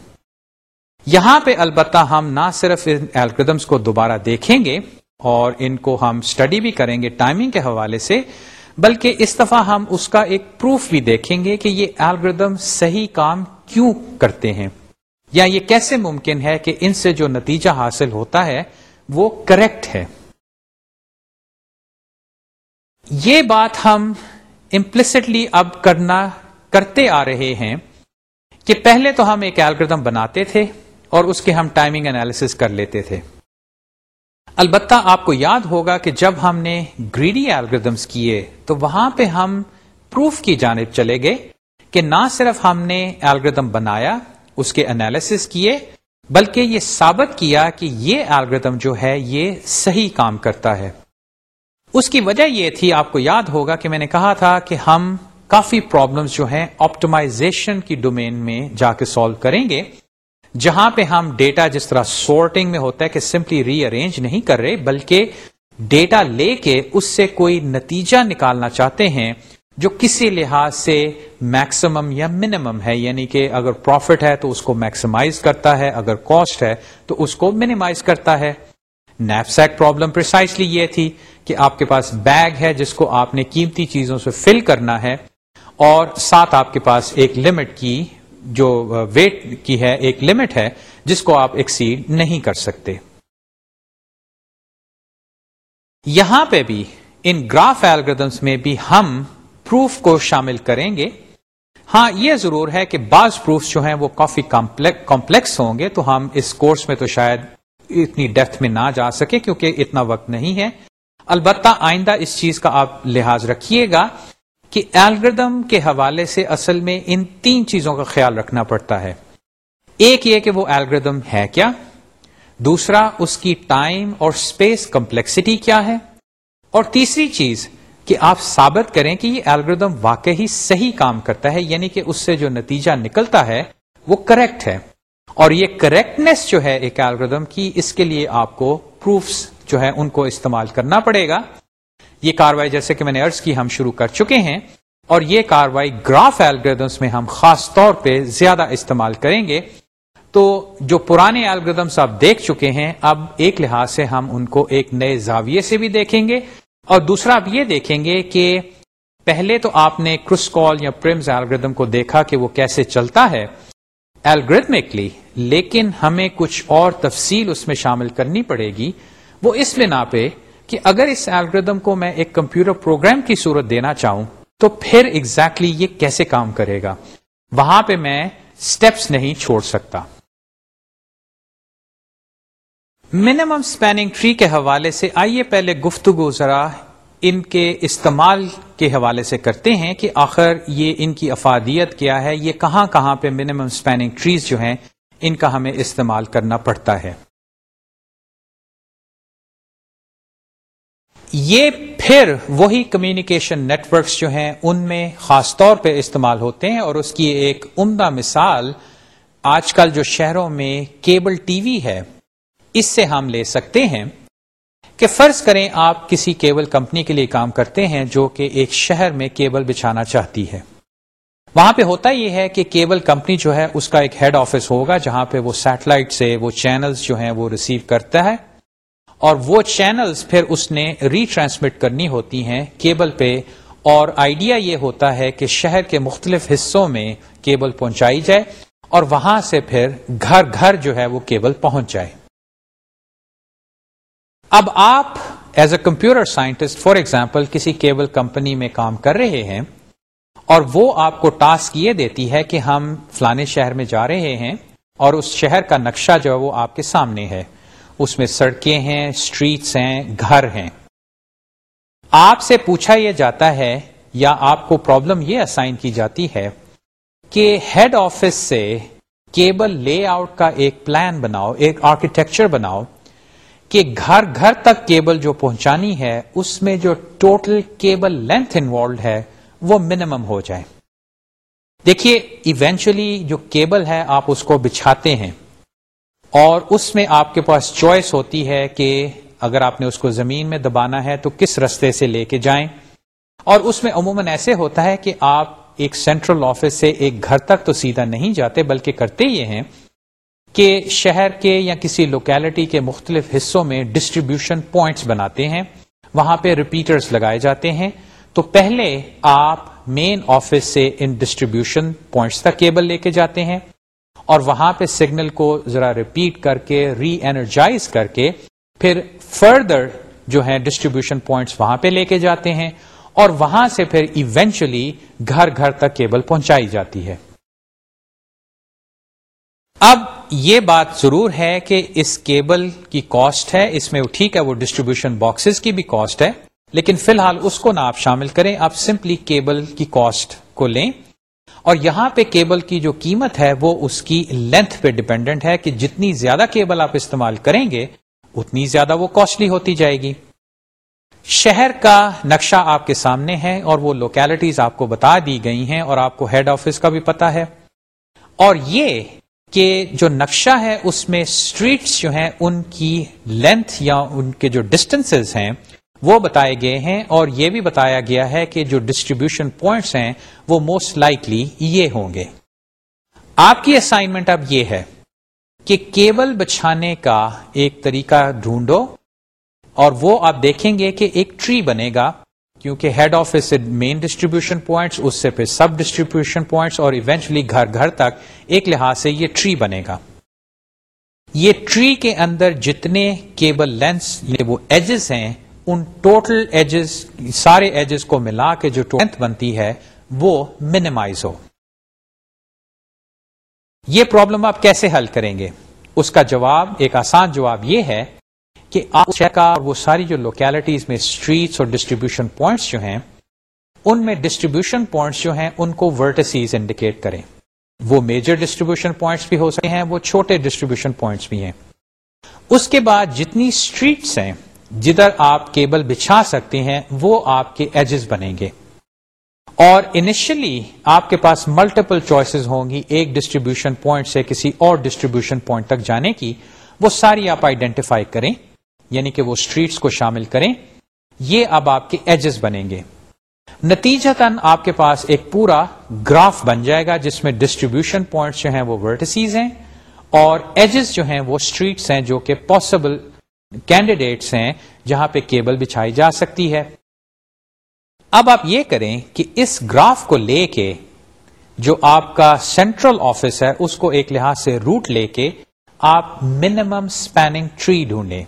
یہاں پہ البتہ ہم نہ صرف ان الگریدمس کو دوبارہ دیکھیں گے اور ان کو ہم اسٹڈی بھی کریں گے ٹائمنگ کے حوالے سے، بلکہ اس دفعہ ہم اس کا ایک پروف بھی دیکھیں گے کہ یہ الگریدم صحیح کام کیوں کرتے ہیں۔ یا یہ کیسے ممکن ہے کہ ان سے جو نتیجہ حاصل ہوتا ہے وہ کریکٹ ہے۔ یہ بات ہم امپلسٹلی اب کرنا کرتے آ رہے ہیں کہ پہلے تو ہم ایک الگریدم بناتے تھے اور اس کے ہم ٹائمنگ انالیس کر لیتے تھے۔ البتہ آپ کو یاد ہوگا کہ جب ہم نے گریڈی الگریدمس کیے تو وہاں پہ ہم پروف کی جانب چلے گئے کہ نہ صرف ہم نے الگریدم بنایا، اس کے انالیس کیے، بلکہ یہ ثابت کیا کہ یہ الگریدم جو ہے، یہ صحیح کام کرتا ہے۔ اس کی وجہ یہ تھی، آپ کو یاد ہوگا کہ میں نے کہا تھا کہ ہم کافی پرابلمس جو ہیں آپٹمائزیشن کی ڈومین میں جا کے سالو کریں گے، جہاں پہ ہم ڈیٹا جس طرح سورٹنگ میں ہوتا ہے کہ سمپلی ری ارینج نہیں کر رہے، بلکہ ڈیٹا لے کے اس سے کوئی نتیجہ نکالنا چاہتے ہیں جو کسی لحاظ سے میکسیمم یا منیمم ہے۔ یعنی کہ اگر پروفٹ ہے تو اس کو میکسیمائز کرتا ہے، اگر کاسٹ ہے تو اس کو منیمائز کرتا ہے۔ نیپ سیک پرابلم پرسائسلی یہ تھی کہ آپ کے پاس بیگ ہے جس کو آپ نے قیمتی چیزوں سے فل کرنا ہے اور ساتھ آپ کے پاس ایک لمٹ کی جو ویٹ کی ہے، ایک لمٹ ہے جس کو آپ ایکسیڈ نہیں کر سکتے۔ یہاں پہ بھی ان گراف ایلگردمس میں بھی ہم پروف کو شامل کریں گے۔ ہاں یہ ضرور ہے کہ بعض پروفs جو ہیں وہ کافی کمپلیکس ہوں گے تو ہم اس کورس میں تو شاید اتنی ڈیپتھ میں نہ جا سکے کیونکہ اتنا وقت نہیں ہے۔ البتہ آئندہ اس چیز کا آپ لحاظ رکھیے گا کہ ایلگردم کے حوالے سے اصل میں ان تین چیزوں کا خیال رکھنا پڑتا ہے۔ ایک یہ کہ وہ ایلگردم ہے کیا؟ دوسرا، اس کی ٹائم اور اسپیس کمپلیکسٹی کیا ہے؟ اور تیسری چیز کہ آپ ثابت کریں کہ یہ ایلگردم واقعی صحیح کام کرتا ہے یعنی کہ اس سے جو نتیجہ نکلتا ہے وہ کریکٹ ہے۔ اور یہ کریکٹنیس جو ہے ایک ایلگردم کی، اس کے لیے آپ کو پروفس جو ہے ان کو استعمال کرنا پڑے گا۔ یہ کاروائی جیسے کہ میں نے ارض کی، ہم شروع کر چکے ہیں اور یہ کاروائی گراف ایلگردمس میں ہم خاص طور پہ زیادہ استعمال کریں گے۔ تو جو پرانے الگریدمس آپ دیکھ چکے ہیں، اب ایک لحاظ سے ہم ان کو ایک نئے زاویے سے بھی دیکھیں گے۔ اور دوسرا اب یہ دیکھیں گے کہ پہلے تو آپ نے کرس کال یا پرمز الگریدم کو دیکھا کہ وہ کیسے چلتا ہے الگریدمکلی لیکن ہمیں کچھ اور تفصیل اس میں شامل کرنی پڑے گی۔ وہ اس بنا پہ کہ اگر اس الگریدم کو میں ایک کمپیوٹر پروگرام کی صورت دینا چاہوں، تو پھر ایگزیکٹلی exactly یہ کیسے کام کرے گا؟ وہاں پہ میں اسٹیپس نہیں چھوڑ سکتا۔ منیمم اسپیننگ ٹری کے حوالے سے آئیے پہلے گفتگو ذرا ان کے استعمال کے حوالے سے کرتے ہیں کہ آخر یہ ان کی افادیت کیا ہے، یہ کہاں کہاں پہ منیمم اسپیننگ ٹریز جو ہیں، ان کا ہمیں استعمال کرنا پڑتا ہے۔ یہ پھر وہی کمیونیکیشن نیٹورکس جو ہیں، ان میں خاص طور پہ استعمال ہوتے ہیں اور اس کی ایک عمدہ مثال آج کل جو شہروں میں کیبل ٹی وی ہے، اس سے ہم لے سکتے ہیں کہ فرض کریں آپ کسی کیبل کمپنی کے لیے کام کرتے ہیں جو کہ ایک شہر میں کیبل بچھانا چاہتی ہے۔ وہاں پہ ہوتا یہ ہے کہ کیبل کمپنی جو ہے، اس کا ایک ہیڈ آفس ہوگا جہاں پہ وہ سیٹلائٹ سے، وہ چینلز جو ہیں، وہ ریسیو کرتا ہے۔ اور وہ چینلز پھر اس نے ری ٹرانسمٹ کرنی ہوتی ہیں کیبل پہ، اور آئیڈیا یہ ہوتا ہے کہ شہر کے مختلف حصوں میں کیبل پہنچائی جائے اور وہاں سے پھر گھر گھر جو ہے وہ کیبل پہنچ جائے۔ اب آپ as a computer scientist for example کسی کیبل کمپنی میں کام کر رہے ہیں اور وہ آپ کو ٹاسک یہ دیتی ہے کہ ہم فلانے شہر میں جا رہے ہیں اور اس شہر کا نقشہ جو ہے وہ آپ کے سامنے ہے۔ اس میں سڑکیں ہیں اسٹریٹس ہیں، گھر ہیں۔ آپ سے پوچھا یہ جاتا ہے یا آپ کو پرابلم یہ اسائن کی جاتی ہے کہ ہیڈ آفس سے کیبل لے آؤٹ کا ایک پلان بناؤ، ایک آرکیٹیکچر بناؤ کہ گھر گھر تک کیبل جو پہنچانی ہے، اس میں جو ٹوٹل کیبل لینتھ انوالوڈ ہے، وہ منیمم ہو جائے۔ دیکھیے ایونچولی جو کیبل ہے، آپ اس کو بچھاتے ہیں۔ اور اس میں آپ کے پاس چوائس ہوتی ہے کہ اگر آپ نے اس کو زمین میں دبانا ہے تو کس رستے سے لے کے جائیں۔ اور اس میں عموماً ایسے ہوتا ہے کہ آپ ایک سینٹرل آفس سے ایک گھر تک تو سیدھا نہیں جاتے، بلکہ کرتے یہ ہیں کہ شہر کے یا کسی لوکیلٹی کے مختلف حصوں میں ڈسٹریبیوشن پوائنٹس بناتے ہیں، وہاں پہ ریپیٹرز لگائے جاتے ہیں۔ تو پہلے آپ مین آفس سے ان ڈسٹریبیوشن پوائنٹس تک کیبل لے کے جاتے ہیں۔ اور وہاں پہ سگنل کو ذرا ریپیٹ کر کے ری اینرجائز کر کے پھر فردر جو ہے ڈسٹریبیوشن پوائنٹس وہاں پہ لے کے جاتے ہیں اور وہاں سے پھر ایونچولی گھر گھر تک کیبل پہنچائی جاتی ہے۔ اب یہ بات ضرور ہے کہ اس کیبل کی کاسٹ ہے، اس میں ٹھیک ہے، وہ ڈسٹریبیوشن باکسز کی بھی کاسٹ ہے، لیکن فی الحال اس کو نہ آپ شامل کریں، آپ سمپلی کیبل کی کاسٹ کو لیں۔ اور یہاں پہ کیبل کی جو قیمت ہے وہ اس کی لینتھ پہ ڈپینڈنٹ ہے کہ جتنی زیادہ کیبل آپ استعمال کریں گے، اتنی زیادہ وہ کاسٹلی ہوتی جائے گی۔ شہر کا نقشہ آپ کے سامنے ہے اور وہ لوکیلٹیز آپ کو بتا دی گئی ہیں اور آپ کو ہیڈ آفس کا بھی پتا ہے۔ اور یہ کہ جو نقشہ ہے اس میں اسٹریٹس جو ہیں، ان کی لینتھ یا ان کے جو ڈسٹینس ہیں وہ بتائے گئے ہیں اور یہ بھی بتایا گیا ہے کہ جو ڈسٹریبیوشن پوائنٹس ہیں وہ موسٹ لائکلی یہ ہوں گے۔ آپ کی اسائنمنٹ اب یہ ہے کہ کیبل بچھانے کا ایک طریقہ ڈھونڈو اور وہ آپ دیکھیں گے کہ ایک ٹری بنے گا کیونکہ ہیڈ آفس سے مین ڈسٹریبیوشن پوائنٹس اس سے پھر سب ڈسٹریبیوشن پوائنٹس اور ایونچولی گھر گھر تک ایک لحاظ سے یہ ٹری بنے گا یہ ٹری کے اندر جتنے کیبل لینس وہ ایجز ہیں ان ٹوٹل ایجز، سارے ایجز کو ملا کے جو لینتھ بنتی ہے، وہ منیمائز ہو۔ یہ پرابلم آپ کیسے حل کریں گے؟ اس کا جواب، ایک آسان جواب یہ ہے کہ آپ کا اور وہ ساری جو لوکیلٹیز میں اسٹریٹس اور ڈسٹریبیوشن پوائنٹس جو ہیں، ان میں ڈسٹریبیوشن پوائنٹس جو ہیں، ان کو ورٹسیز انڈیکیٹ کریں۔ وہ میجر ڈسٹریبیوشن پوائنٹس بھی ہو سکتے ہیں، وہ چھوٹے ڈسٹریبیوشن پوائنٹس بھی ہیں۔ اس کے بعد جتنی اسٹریٹس ہیں جدھر آپ کیبل بچھا سکتے ہیں، وہ آپ کے ایجز بنیں گے۔ اور انیشلی آپ کے پاس ملٹیپل چوائسز ہوں گی، ایک ڈسٹریبیوشن پوائنٹ سے کسی اور ڈسٹریبیوشن پوائنٹ تک جانے کی۔ وہ ساری آپ آئیڈینٹیفائی کریں یعنی کہ وہ اسٹریٹس کو شامل کریں۔ یہ اب آپ کے ایجز بنیں گے۔ نتیجہ تن آپ کے پاس ایک پورا گراف بن جائے گا، جس میں ڈسٹریبیوشن پوائنٹس جو ہیں وہ ورٹسیز ہیں اور ایجز جو ہیں وہ اسٹریٹس ہیں جو کہ پاسبل کینڈیڈیٹس ہیں جہاں پہ کیبل بچھائی جا سکتی ہے۔ اب آپ یہ کریں کہ اس گراف کو لے کے جو آپ کا سینٹرل آفس ہے، اس کو ایک لحاظ سے روٹ لے کے آپ منیمم اسپیننگ ٹری ڈھونڈیں۔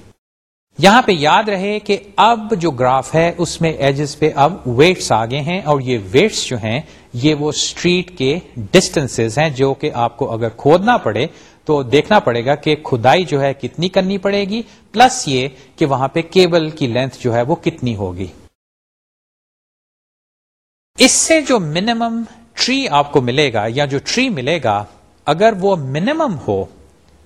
یہاں پہ یاد رہے کہ اب جو گراف ہے، اس میں ایجز پہ اب ویٹس آگے ہیں اور یہ ویٹس جو ہیں، یہ وہ اسٹریٹ کے ڈسٹینس ہیں جو کہ آپ کو اگر کھودنا پڑے تو دیکھنا پڑے گا کہ کھدائی جو ہے کتنی کرنی پڑے گی، پلس یہ کہ وہاں پہ کیبل کی لینتھ جو ہے وہ کتنی ہوگی۔ اس سے جو منیمم ٹری آپ کو ملے گا یا جو ٹری ملے گا، اگر وہ منیمم ہو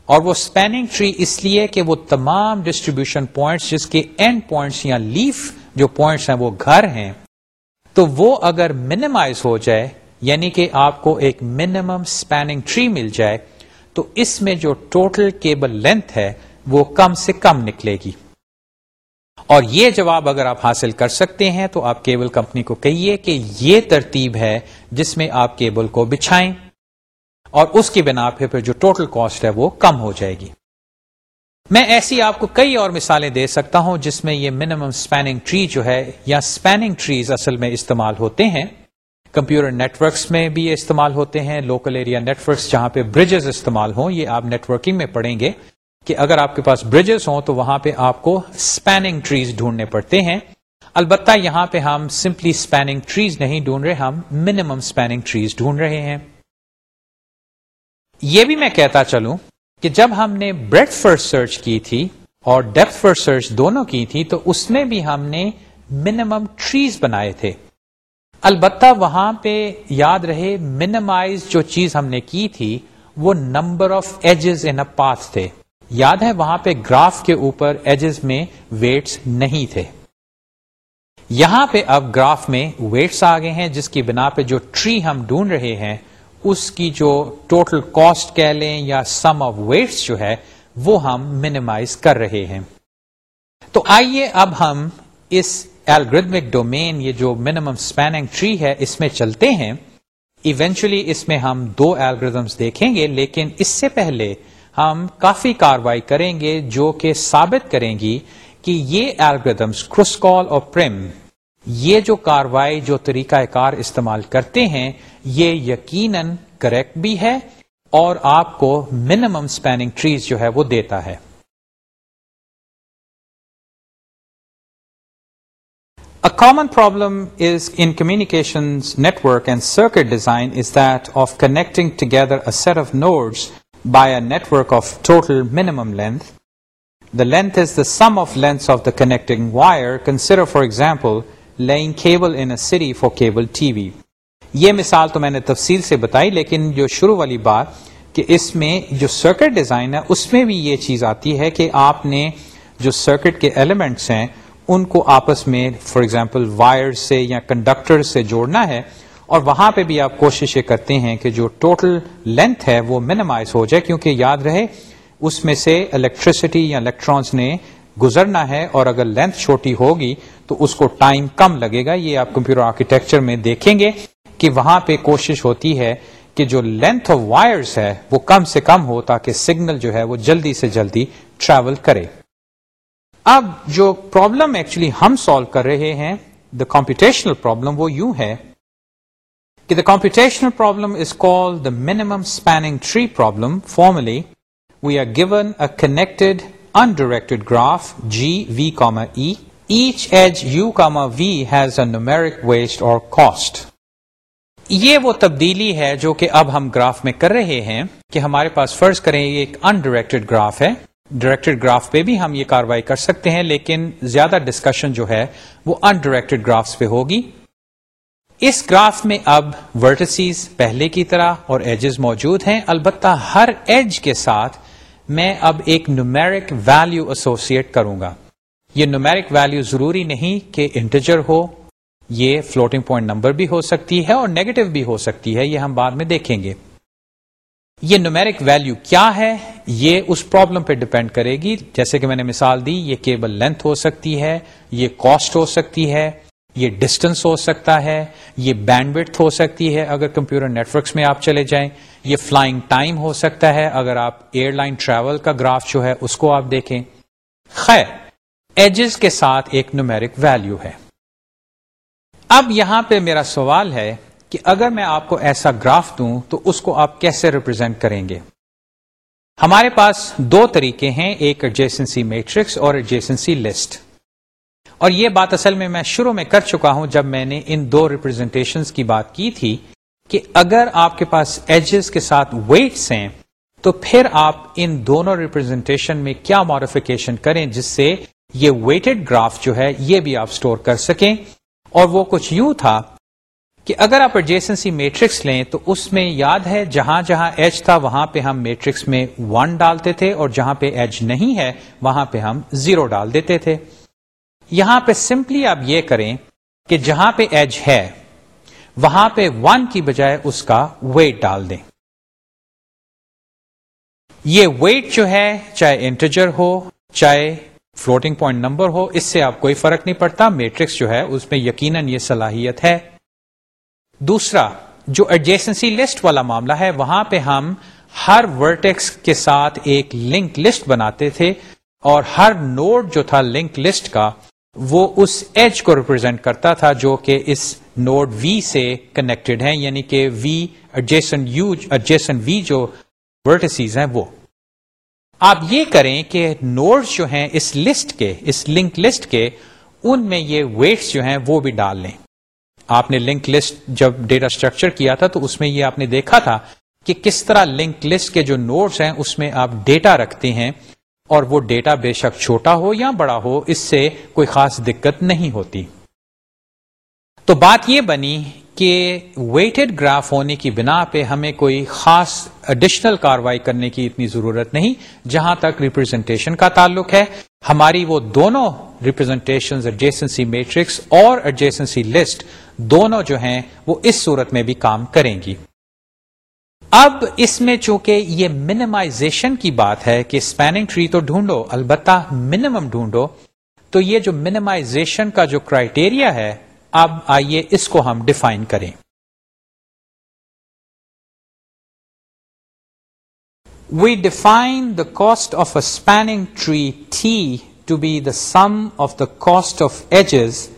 اور وہ اسپیننگ ٹری اس لیے کہ وہ تمام ڈسٹریبیوشن پوائنٹس جس کے اینڈ پوائنٹس یا لیف جو پوائنٹس ہیں وہ گھر ہیں، تو وہ اگر منیمائز ہو جائے یعنی کہ آپ کو ایک منیمم اسپیننگ ٹری مل جائے تو اس میں جو ٹوٹل کیبل لینتھ ہے وہ کم سے کم نکلے گی۔ اور یہ جواب اگر آپ حاصل کر سکتے ہیں تو آپ کیبل کمپنی کو کہیے کہ یہ ترتیب ہے جس میں آپ کیبل کو بچھائیں۔ اور اس کی بنا پہ پھر جو ٹوٹل کاسٹ ہے وہ کم ہو جائے گی۔ میں ایسی آپ کو کئی اور مثالیں دے سکتا ہوں جس میں یہ منیمم اسپیننگ ٹری جو ہے یا اسپیننگ ٹریز اصل میں استعمال ہوتے ہیں۔ کمپیوٹر نیٹورکس میں بھی یہ استعمال ہوتے ہیں لوکل ایریا نیٹورکس جہاں پہ برجز استعمال ہوں، یہ آپ نیٹورکنگ میں پڑھیں گے کہ اگر آپ کے پاس برجز ہوں تو وہاں پہ آپ کو اسپیننگ ٹریز ڈھونڈنے پڑتے ہیں۔ البتہ یہاں پہ ہم سمپلی اسپیننگ ٹریز نہیں ڈھونڈ رہے، ہم منیمم اسپیننگ ٹریز ڈھونڈ رہے ہیں۔ یہ بھی میں کہتا چلوں کہ جب ہم نے بریڈ فرسٹ سرچ کی تھی اور ڈیپتھ فرسٹ سرچ دونوں کی تھی تو اس میں بھی ہم نے منیمم ٹریز بنائے تھے۔ البتہ وہاں پہ یاد رہے منیمائز جو چیز ہم نے کی تھی، وہ number of edges in path تھے۔ یاد ہے وہاں پہ گراف کے اوپر ایجز میں ویٹس نہیں تھے۔ یہاں پہ اب گراف میں ویٹس آ گئے ہیں، جس کی بنا پہ جو ٹری ہم ڈھونڈ رہے ہیں، اس کی جو ٹوٹل کاسٹ کہہ لیں یا سم آف ویٹس جو ہے، وہ ہم منیمائز کر رہے ہیں۔ تو آئیے اب ہم اس ایلگردمک ڈومین یہ جو منیمم اسپیننگ ٹری ہے، اس میں چلتے ہیں. ایونچولی اس میں ہم دو ایلگردمس دیکھیں گے، لیکن اس سے پہلے ہم کافی کاروائی کریں گے جو کہ ثابت کریں گی کہ یہ الگریدمس کرسکال اور پرم یہ جو کاروائی جو طریقہ کار استعمال کرتے ہیں، یہ یقیناً کریکٹ بھی ہے اور آپ کو منیمم اسپیننگ ٹریز جو ہے وہ دیتا ہے. A common problem is in communications network and circuit design is that of connecting together a set of nodes by a network of total minimum length. The length is the sum of lengths of the connecting wire. Consider, for example, laying cable in a city for cable TV. یہ مثال تو میں نے تفصیل سے بتائی لیکن جو شروع والی بات کہ اس میں جو سرکٹ ڈیزائن ہے اس میں بھی یہ چیز آتی ہے کہ آپ نے جو سرکٹ کے ایلیمنٹس ہیں ان کو آپس میں فار ایگزامپل وائر سے یا کنڈکٹر سے جوڑنا ہے اور وہاں پہ بھی آپ کوشش یہ کرتے ہیں کہ جو ٹوٹل لینتھ ہے وہ منیمائز ہو جائے کیونکہ یاد رہے اس میں سے الیکٹریسٹی یا الیکٹرانس نے گزرنا ہے اور اگر لینتھ چھوٹی ہوگی تو اس کو ٹائم کم لگے گا۔ یہ آپ کمپیوٹر آرکیٹیکچر میں دیکھیں گے کہ وہاں پہ کوشش ہوتی ہے کہ جو لینتھ آف وائرس ہے وہ کم سے کم ہو تاکہ سگنل جو ہے وہ جلدی سے جلدی ٹریول کرے۔ اب جو پرابلم ایکچولی ہم سالو کر رہے ہیں دا کمپیوٹیشنل پرابلم وہ یوں ہے کہ the computational problem is called the minimum spanning tree problem formally we are given a connected undirected graph G V comma H each U comma V has a numeric weight or cost یہ وہ تبدیلی ہے جو کہ اب ہم graph میں کر رہے ہیں کہ ہمارے پاس فرض کریں یہ ایک انڈائریکٹڈ گراف ہے. ڈائریکٹڈ گراف پہ بھی ہم یہ کاروائی کر سکتے ہیں، لیکن زیادہ ڈسکشن جو ہے وہ انڈائریکٹڈ گرافس پہ ہوگی۔ اس گراف میں اب ورٹسیز پہلے کی طرح اور ایجز موجود ہیں۔ البتہ ہر ایج کے ساتھ میں اب ایک نومیرک ویلو ایسوسیٹ کروں گا۔ یہ نومیرک ویلو ضروری نہیں کہ انٹیجر ہو، یہ فلوٹنگ پوائنٹ نمبر بھی ہو سکتی ہے اور نیگیٹو بھی ہو سکتی ہے، یہ ہم بعد میں دیکھیں گے۔ یہ نومیرک ویلو کیا ہے؟ یہ اس پرابلم پہ ڈپینڈ کرے گی۔ جیسے کہ میں نے مثال دی، یہ کیبل لینتھ ہو سکتی ہے، یہ کاسٹ ہو سکتی ہے، یہ ڈسٹینس ہو سکتا ہے، یہ بینڈ وتھ ہو سکتی ہے۔ اگر کمپیوٹر نیٹورکس میں آپ چلے جائیں، یہ فلائنگ ٹائم ہو سکتا ہے۔ اگر آپ ایئر لائن ٹریول کا گراف جو ہے، اس کو آپ دیکھیں۔ خیر ایجز کے ساتھ ایک نومیرک ویلو ہے۔ اب یہاں پہ میرا سوال ہے کہ اگر میں آپ کو ایسا گراف دوں تو اس کو آپ کیسے ریپرزینٹ کریں گے؟ ہمارے پاس دو طریقے ہیں، ایک ایڈجیسنسی میٹرکس اور ایڈجیسنسی لسٹ اور یہ بات اصل میں میں شروع میں کر چکا ہوں جب میں نے ان دو ریپرزینٹیشن کی بات کی تھی کہ اگر آپ کے پاس ایجز کے ساتھ ویٹس ہیں، تو پھر آپ ان دونوں ریپرزینٹیشن میں کیا ماڈیفکیشن کریں جس سے یہ ویٹڈ گراف جو ہے یہ بھی آپ سٹور کر سکیں؟ اور وہ کچھ یوں تھا کہ اگر آپ ایڈجیسنسی میٹرکس لیں تو اس میں یاد ہے جہاں جہاں ایج تھا وہاں پہ ہم میٹرکس میں ون ڈالتے تھے اور جہاں پہ ایج نہیں ہے وہاں پہ ہم زیرو ڈال دیتے تھے۔ یہاں پہ سمپلی آپ یہ کریں کہ جہاں پہ ایج ہے، وہاں پہ ون کی بجائے اس کا ویٹ ڈال دیں۔ یہ ویٹ جو ہے، چاہے انٹرجر ہو، چاہے فلوٹنگ پوائنٹ نمبر ہو، اس سے آپ کوئی فرق نہیں پڑتا۔ میٹرکس جو ہے، اس میں یقیناً یہ صلاحیت ہے۔ دوسرا، جو ایڈجیسنسی لسٹ والا معاملہ ہے، وہاں پہ ہم ہر ورٹیکس کے ساتھ ایک لنک لسٹ بناتے تھے اور ہر نوڈ جو تھا لنک لسٹ کا، وہ اس ایج کو ریپرزینٹ کرتا تھا جو کہ اس نوڈ وی سے کنیکٹڈ ہے یعنی کہ V adjacent U adjacent V جو ورٹسیز ہیں وہ۔ آپ یہ کریں کہ نوڈ جو ہیں اس لسٹ کے، اس لنک لسٹ کے، ان میں یہ ویٹس جو ہیں وہ بھی ڈال لیں۔ آپ نے لنک لسٹ جب ڈیٹا اسٹرکچر کیا تھا تو اس میں یہ آپ نے دیکھا تھا کہ کس طرح لنک لسٹ کے جو نوڈس ہیں اس میں آپ ڈیٹا رکھتے ہیں اور وہ ڈیٹا بے شک چھوٹا ہو یا بڑا ہو، اس سے کوئی خاص دقت نہیں ہوتی۔ تو بات یہ بنی کہ ویٹڈ گراف ہونے کی بنا پہ ہمیں کوئی خاص ایڈیشنل کاروائی کرنے کی اتنی ضرورت نہیں، جہاں تک ریپرزینٹیشن کا تعلق ہے۔ ہماری وہ دونوں ریپرزینٹیشن ایڈجیسنسی میٹرکس اور ایڈجیسنسی لسٹ دونوں جو ہیں وہ اس صورت میں بھی کام کریں گی۔ اب اس میں چونکہ یہ منیمائزیشن کی بات ہے کہ اسپیننگ ٹری تو ڈھونڈو، البتہ منیمم ڈھونڈو، تو یہ جو منیمائزیشن کا جو کرائٹیریا ہے، اب آئیے اس کو ہم ڈیفائن کریں۔ We define the cost of a spanning tree T to be the sum of the cost of edges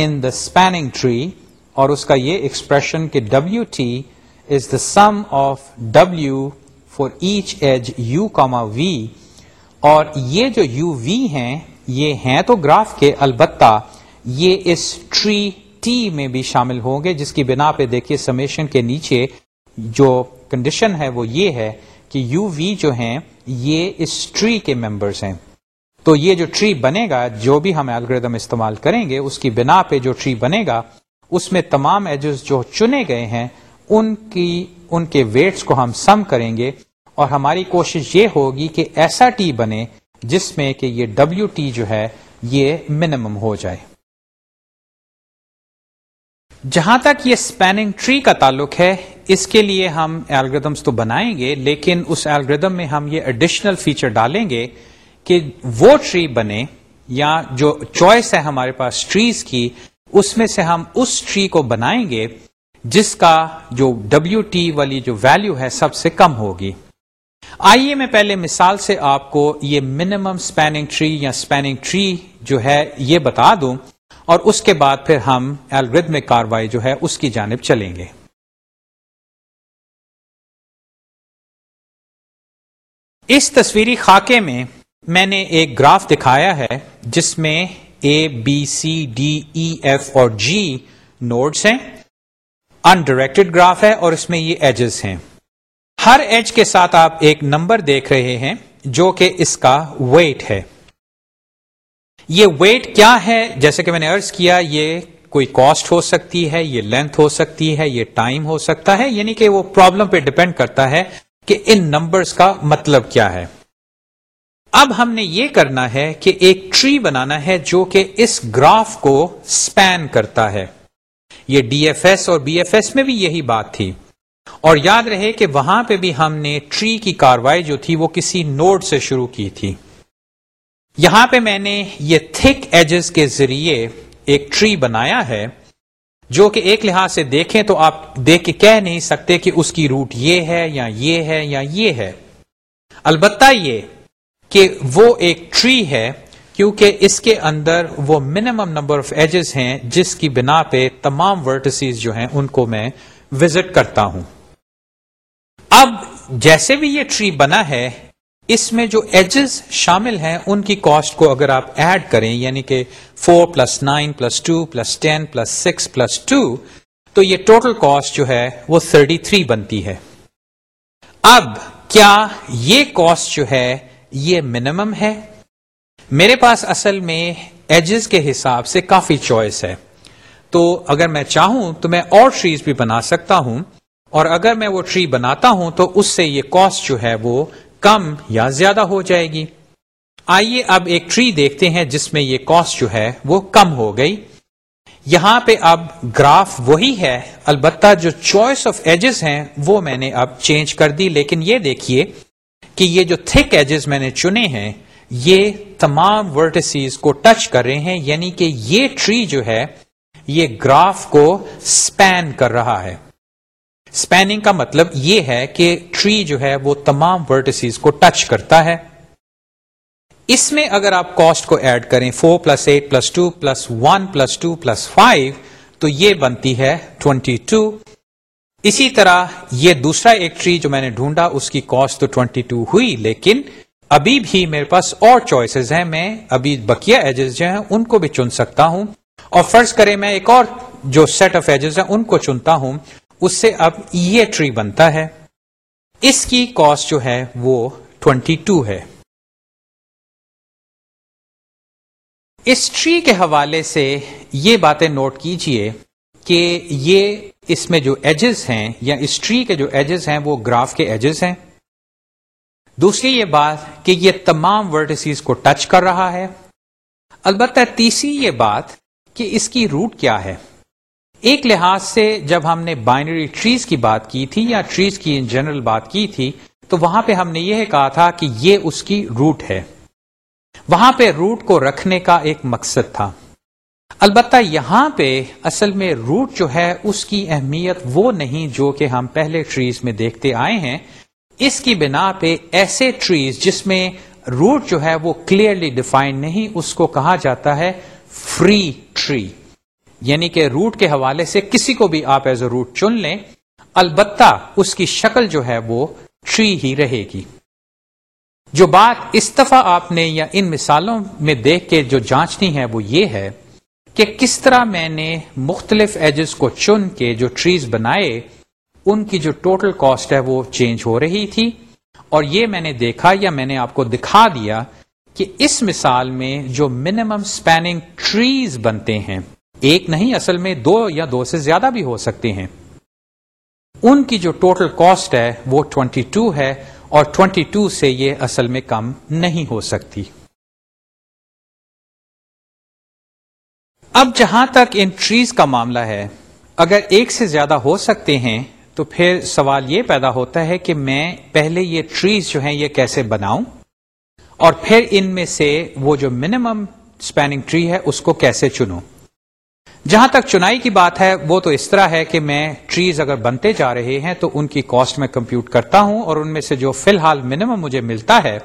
in the spanning tree اور اس کا یہ ایکسپریشن کہ W T is the sum of W for each edge U comma V اور یہ جو you وی ہیں، یہ ہیں تو گراف کے، البتہ یہ اس ٹری ٹی میں بھی شامل ہوں گے، جس کی بنا پہ دیکھیے سمیشن کے نیچے جو کنڈیشن ہے وہ یہ ہے کہ یو وی جو ہیں، یہ اس ٹری کے ممبرس ہیں۔ تو یہ جو ٹری بنے گا جو بھی ہم الگریدم استعمال کریں گے، اس کی بنا پہ جو ٹری بنے گا اس میں تمام ایجز جو چنے گئے ہیں، ان کی، ان کے ویٹس کو ہم سم کریں گے۔ اور ہماری کوشش یہ ہوگی کہ ایسا ٹی بنے جس میں کہ یہ ڈبلو ٹی جو ہے، یہ منیمم ہو جائے۔ جہاں تک یہ اسپیننگ ٹری کا تعلق ہے، اس کے لیے ہم الگریدمس تو بنائیں گے، لیکن اس الگریدم میں ہم یہ ایڈیشنل فیچر ڈالیں گے۔ کہ وہ ٹری بنے یا جو چوائس ہے ہمارے پاس ٹریز کی، اس میں سے ہم اس ٹری کو بنائیں گے جس کا جو ڈبلو ٹی والی جو ویلو ہے سب سے کم ہوگی۔ آئیے میں پہلے مثال سے آپ کو یہ منیمم اسپیننگ ٹری یا اسپیننگ ٹری جو ہے یہ بتا دوں اور اس کے بعد پھر ہم الگریدمک کاروائی جو ہے اس کی جانب چلیں گے۔ اس تصویری خاکے میں میں نے ایک گراف دکھایا ہے جس میں A B C D E F اور جی نوڈس ہیں۔ انڈائریکٹڈ گراف ہے اور اس میں یہ ایجز ہیں۔ ہر ایج کے ساتھ آپ ایک نمبر دیکھ رہے ہیں جو کہ اس کا ویٹ ہے۔ یہ ویٹ کیا ہے؟ جیسے کہ میں نے ارض کیا، یہ کوئی کاسٹ ہو سکتی ہے، یہ لینتھ ہو سکتی ہے، یہ ٹائم ہو سکتا ہے یعنی کہ وہ پرابلم پہ ڈپینڈ کرتا ہے کہ ان نمبرز کا مطلب کیا ہے۔ اب ہم نے یہ کرنا ہے کہ ایک ٹری بنانا ہے جو کہ اس گراف کو سپین کرتا ہے۔ یہ ڈی ایف ایس اور بی ایف ایس میں بھی یہی بات تھی۔ اور یاد رہے کہ وہاں پہ بھی ہم نے ٹری کی کاروائی جو تھی وہ کسی نوڈ سے شروع کی تھی۔ یہاں پہ میں نے یہ تھک ایجز کے ذریعے ایک ٹری بنایا ہے۔ جو کہ ایک لحاظ سے دیکھیں تو آپ دیکھ کے کہہ نہیں سکتے کہ اس کی روٹ یہ ہے یا یہ ہے یا یہ ہے۔ البتہ یہ کہ وہ ایک ٹری ہے، کیونکہ اس کے اندر وہ منیمم نمبر آف ایجز ہیں، جس کی بنا پہ تمام ورٹسیز جو ہیں، ان کو میں وزٹ کرتا ہوں۔ اب جیسے بھی یہ ٹری بنا ہے، اس میں جو ایجز شامل ہیں، ان کی کاسٹ کو اگر آپ ایڈ کریں یعنی کہ four plus nine plus two plus ten plus six plus two تو یہ ٹوٹل کاسٹ جو ہے، وہ تھرٹی تھری بنتی ہے۔ اب کیا یہ کاسٹ جو ہے یہ منیمم ہے۔ میرے پاس اصل میں ایجز کے حساب سے کافی چوائس ہے۔ تو اگر میں چاہوں تو میں اور ٹریز بھی بنا سکتا ہوں۔ اور اگر میں وہ ٹری بناتا ہوں تو اس سے یہ کاسٹ جو ہے وہ کم یا زیادہ ہو جائے گی۔ آئیے اب ایک ٹری دیکھتے ہیں جس میں یہ کاسٹ جو ہے وہ کم ہو گئی۔ یہاں پہ اب گراف وہی ہے۔ البتہ جو چوائس آف ایجز ہیں وہ میں نے اب چینج کر دی، لیکن یہ دیکھیے۔ کہ یہ جو تھک ایجز میں نے چنے ہیں، یہ تمام ورٹسیز کو ٹچ کر رہے ہیں یعنی کہ یہ ٹری جو ہے، یہ گراف کو سپین کر رہا ہے۔ اسپیننگ کا مطلب یہ ہے کہ ٹری جو ہے وہ تمام ورٹسیز کو ٹچ کرتا ہے۔ اس میں اگر آپ کاسٹ کو ایڈ کریں four plus eight plus two plus one plus two plus five تو یہ بنتی ہے ٹوینٹی ٹو اسی طرح یہ دوسرا ایک ٹری جو میں نے ڈھونڈا، اس کی کاسٹ تو ٹوینٹی ٹو ہوئی، لیکن ابھی بھی میرے پاس اور چوائسیز ہیں، میں ابھی بکیا ایجز جو ہیں، ان کو بھی چن سکتا ہوں۔ اور فرض کریں، میں ایک اور جو سیٹ آف ایجز ہیں، ان کو چنتا ہوں۔ اس سے اب یہ ٹری بنتا ہے۔ اس کی کاسٹ جو ہے، وہ 22 ہے۔ اس ٹری کے حوالے سے یہ باتیں نوٹ کیجیے کہ یہ اس میں جو ایجز ہیں یا اس ٹری کے جو ایجز ہیں، وہ گراف کے ایجز ہیں. دوسری یہ بات کہ یہ تمام ورٹسیز کو ٹچ کر رہا ہے. البتہ تیسری یہ بات کہ اس کی روٹ کیا ہے. ایک لحاظ سے جب ہم نے بائنری ٹریز کی بات کی تھی یا ٹریز کی ان جنرل بات کی تھی، تو وہاں پہ ہم نے یہ کہا تھا کہ یہ اس کی روٹ ہے. وہاں پہ روٹ کو رکھنے کا ایک مقصد تھا. البتہ یہاں پہ اصل میں روٹ جو ہے، اس کی اہمیت وہ نہیں جو کہ ہم پہلے ٹریز میں دیکھتے آئے ہیں۔ اس کی بنا پہ ایسے ٹریز جس میں روٹ جو ہے وہ کلیئرلی ڈیفائنڈ نہیں، اس کو کہا جاتا ہے فری ٹری یعنی کہ روٹ کے حوالے سے کسی کو بھی آپ ایز اے روٹ چن لیں، البتہ اس کی شکل جو ہے وہ ٹری ہی رہے گی۔ جو بات اس دفعہ آپ نے یا ان مثالوں میں دیکھ کے جو جانچنی ہے وہ یہ ہے کہ کس طرح میں نے مختلف ایجز کو چن کے جو ٹریز بنائے، ان کی جو ٹوٹل کاسٹ ہے وہ چینج ہو رہی تھی۔ اور یہ میں نے دیکھا یا میں نے آپ کو دکھا دیا کہ اس مثال میں جو منیمم سپیننگ ٹریز بنتے ہیں، ایک نہیں، اصل میں دو یا دو سے زیادہ بھی ہو سکتے ہیں۔ ان کی جو ٹوٹل کاسٹ ہے وہ 22 ہے اور 22 سے یہ اصل میں کم نہیں ہو سکتی۔ اب جہاں تک ان ٹریز کا معاملہ ہے، اگر ایک سے زیادہ ہو سکتے ہیں، تو پھر سوال یہ پیدا ہوتا ہے کہ میں پہلے یہ ٹریز جو ہیں، یہ کیسے بناؤں؟ اور پھر ان میں سے وہ جو منیمم اسپیننگ ٹری ہے، اس کو کیسے چنوں؟ جہاں تک چنائی کی بات ہے، وہ تو اس طرح ہے کہ میں ٹریز اگر بنتے جا رہے ہیں، تو ان کی کاسٹ میں کمپیوٹ کرتا ہوں، اور ان میں سے جو فی الحال منیمم مجھے ملتا ہے،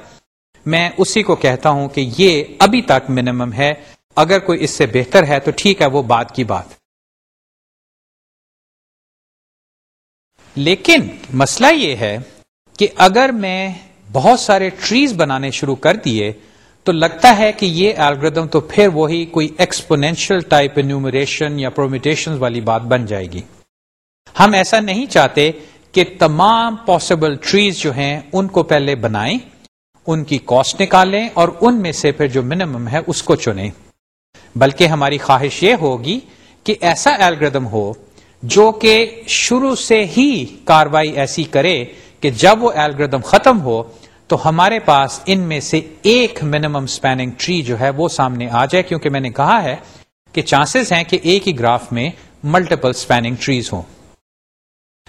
میں اسی کو کہتا ہوں کہ یہ ابھی تک منیمم ہے اگر کوئی اس سے بہتر ہے تو ٹھیک ہے، وہ بات کی بات۔ لیکن مسئلہ یہ ہے کہ اگر میں بہت سارے ٹریز بنانے شروع کر دیے، تو لگتا ہے کہ یہ الگریدم تو پھر وہی کوئی ایکسپونینشل ٹائپ انیومریشن یا پرومیٹیشن والی بات بن جائے گی۔ ہم ایسا نہیں چاہتے کہ تمام پاسبل ٹریز جو ہیں، ان کو پہلے بنائیں، ان کی کاسٹ نکالیں اور ان میں سے پھر جو منیمم ہے، اس کو چنیں۔ بلکہ ہماری خواہش یہ ہوگی کہ ایسا الگریدم ہو جو کہ شروع سے ہی کاروائی ایسی کرے کہ جب وہ الگریدم ختم ہو تو ہمارے پاس ان میں سے ایک منیمم سپیننگ ٹری جو ہے وہ سامنے آ جائے، کیونکہ میں نے کہا ہے کہ چانسز ہیں کہ ایک ہی گراف میں ملٹیپل سپیننگ ٹریز ہوں۔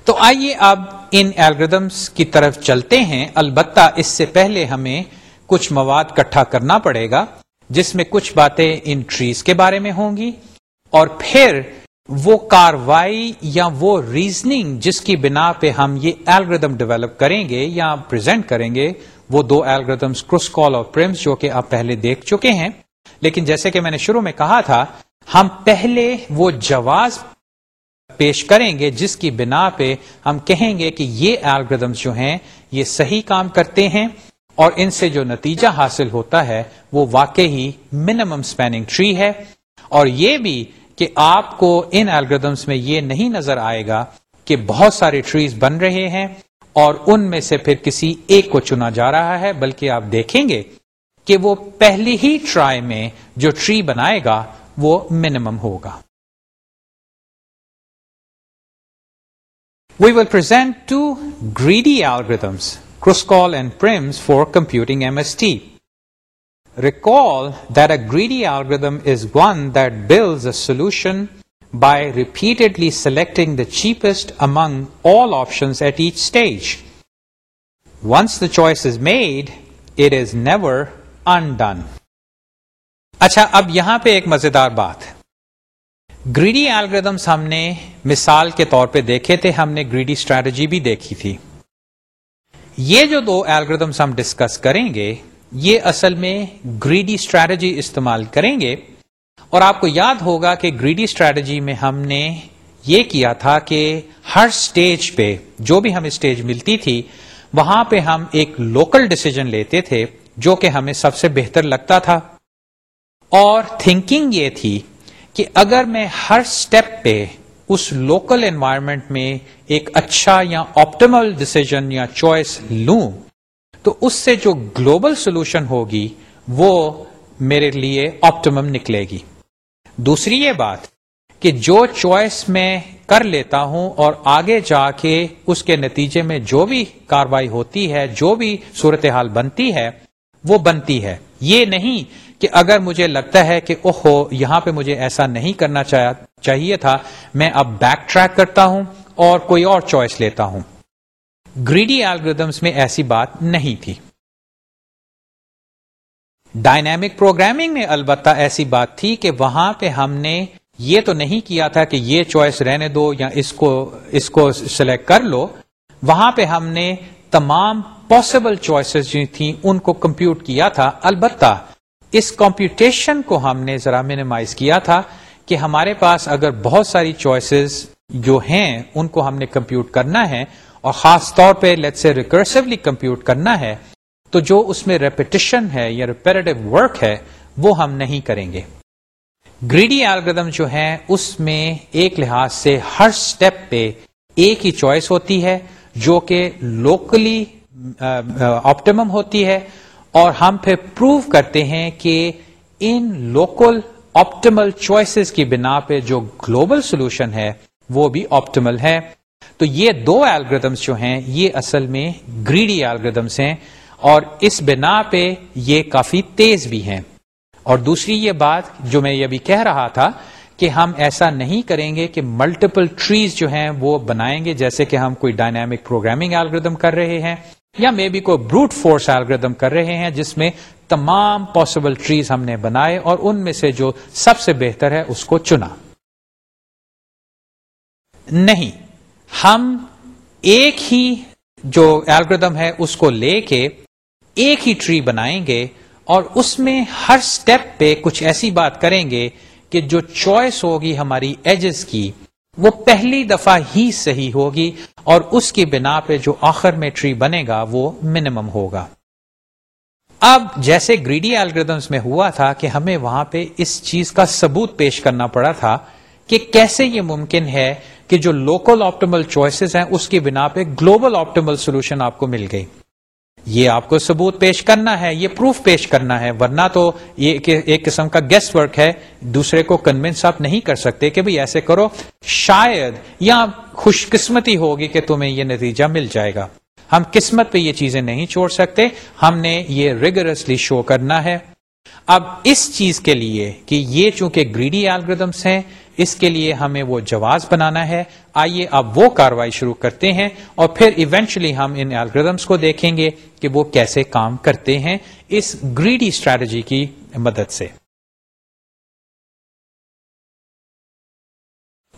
تو آئیے اب ان الگریدمس کی طرف چلتے ہیں۔ البتہ اس سے پہلے ہمیں کچھ مواد کٹھا کرنا پڑے گا۔ جس میں کچھ باتیں ان ٹریز کے بارے میں ہوں گی اور پھر وہ کاروائی یا وہ ریزننگ جس کی بنا پہ ہم یہ الگریدم ڈیولپ کریں گے یا پرزینٹ کریں گے، وہ دو الگریدمس کروس کال اور پرمس جو کہ آپ پہلے دیکھ چکے ہیں۔ لیکن جیسے کہ میں نے شروع میں کہا تھا، ہم پہلے وہ جواز پیش کریں گے جس کی بنا پہ ہم کہیں گے کہ یہ الگریدمس جو ہیں، یہ صحیح کام کرتے ہیں۔ اور ان سے جو نتیجہ حاصل ہوتا ہے، وہ واقعی منیمم سپیننگ ٹری ہے۔ اور یہ بھی کہ آپ کو ان الگریدمس میں یہ نہیں نظر آئے گا کہ بہت سارے ٹریز بن رہے ہیں اور ان میں سے پھر کسی ایک کو چنا جا رہا ہے، بلکہ آپ دیکھیں گے کہ وہ پہلی ہی ٹرائی میں جو ٹری بنائے گا، وہ منیمم ہوگا۔ We will present two greedy algorithms Kruskal and Prim's for computing M S T Recall that a greedy algorithm is one that builds a solution by repeatedly selecting the cheapest among all options at each stage. Once the choice is made, it is never undone. اچھا اب یہاں پہ ایک مزیدار بات greedy algorithms ہم نے مثال کے طور پہ دیکھے تھے ہم نے گریڈی اسٹریٹجی بھی دیکھی تھی یہ جو دو الگریدمس ہم ڈسکس کریں گے، یہ اصل میں گریڈی اسٹریٹجی استعمال کریں گے۔ اور آپ کو یاد ہوگا کہ گریڈی اسٹریٹجی میں ہم نے یہ کیا تھا کہ ہر سٹیج پہ جو بھی ہمیں اسٹیج ملتی تھی، وہاں پہ ہم ایک لوکل ڈسیزن لیتے تھے جو کہ ہمیں سب سے بہتر لگتا تھا۔ اور تھنکنگ یہ تھی کہ اگر میں ہر سٹیپ پہ اس لوکل انوائرمنٹ میں ایک اچھا یا آپٹیمل ڈسیزن یا چوائس لوں، تو اس سے جو گلوبل سولوشن ہوگی، وہ میرے لیے آپٹیمم نکلے گی۔ دوسری یہ بات کہ جو چوائس میں کر لیتا ہوں اور آگے جا کے اس کے نتیجے میں جو بھی کاروائی ہوتی ہے، جو بھی صورتحال بنتی ہے، وہ بنتی ہے۔ یہ نہیں کہ اگر مجھے لگتا ہے کہ اوہو، یہاں پہ مجھے ایسا نہیں کرنا چاہیے تھا، میں اب بیک ٹریک کرتا ہوں اور کوئی اور چوائس لیتا ہوں۔ گریڈی الگریدمس میں ایسی بات نہیں تھی۔ ڈائنامک پروگرامنگ میں البتہ ایسی بات تھی کہ وہاں پہ ہم نے یہ تو نہیں کیا تھا کہ یہ چوائس رہنے دو یا اس کو اس کو سلیکٹ کر لو۔ وہاں پہ ہم نے تمام پاسبل چوائسیز جو تھیں، ان کو کمپیوٹ کیا تھا۔ البتہ اس کمپیوٹیشن کو ہم نے ذرا مینیمائز کیا تھا کہ ہمارے پاس اگر بہت ساری چوائسیز جو ہیں، ان کو ہم نے کمپیوٹ کرنا ہے اور خاص طور پہ لیٹ سے ریکرسولی کمپیوٹ کرنا ہے، تو جو اس میں ریپیٹیشن ہے یا ریپیریٹو ورک ہے، وہ ہم نہیں کریں گے۔ گریڈی الگریدم جو ہے اس میں ایک لحاظ سے ہر سٹیپ پہ ایک ہی چوائس ہوتی ہے، جو کہ لوکلی آپٹیمم ہوتی ہے۔ اور ہم پھر پروو کرتے ہیں کہ ان لوکل آپٹیمل چوائسیز کی بنا پہ جو گلوبل سولوشن ہے، وہ بھی آپٹیمل ہے۔ تو یہ دو الگریدمس جو ہیں، یہ اصل میں گریڈی الگریدمس ہیں اور اس بنا پہ یہ کافی تیز بھی ہیں۔ اور دوسری یہ بات جو میں یہ بھی کہہ رہا تھا کہ ہم ایسا نہیں کریں گے کہ ملٹیپل ٹریز جو ہیں وہ بنائیں گے، جیسے کہ ہم کوئی ڈائنامک پروگرامنگ الگریدم کر رہے ہیں۔ یا مے بی کوئی بروٹ فورس الگریدم کر رہے ہیں جس میں تمام پاسبل ٹریز ہم نے بنائے اور ان میں سے جو سب سے بہتر ہے اس کو چنا۔ نہیں، ہم ایک ہی جو الگریدم ہے اس کو لے کے ایک ہی ٹری بنائیں گے اور اس میں ہر سٹیپ پہ کچھ ایسی بات کریں گے کہ جو چوائس ہوگی ہماری ایجز کی وہ پہلی دفعہ ہی صحیح ہوگی اور اس کی بنا پہ جو آخر میں ٹری بنے گا وہ منیمم ہوگا۔ اب جیسے گریڈی الگریدمس میں ہوا تھا کہ ہمیں وہاں پہ اس چیز کا ثبوت پیش کرنا پڑا تھا کہ کیسے یہ ممکن ہے کہ جو لوکل آپٹیمل چوائسیز ہیں اس کی بنا پہ گلوبل آپٹیمل سولوشن آپ کو مل گئی۔ یہ آپ کو ثبوت پیش کرنا ہے، یہ پروف پیش کرنا ہے، ورنہ تو یہ ایک قسم کا گیسٹ ورک ہے، دوسرے کو کنوینس آپ نہیں کر سکتے کہ بھئی ایسے کرو۔ شاید یا خوش قسمتی ہوگی کہ تمہیں یہ نتیجہ مل جائے گا۔ ہم قسمت پہ یہ چیزیں نہیں چھوڑ سکتے، ہم نے یہ ریگرسلی شو کرنا ہے۔ اب اس چیز کے لیے کہ یہ چونکہ گریڈی الگریدمس ہیں اس کے لیے ہمیں وہ جواز بنانا ہے۔ آئیے اب وہ کاروائی شروع کرتے ہیں اور پھر ایونچولی ہم ان الگریدمس کو دیکھیں گے کہ وہ کیسے کام کرتے ہیں اس گریڈی اسٹریٹجی کی مدد سے۔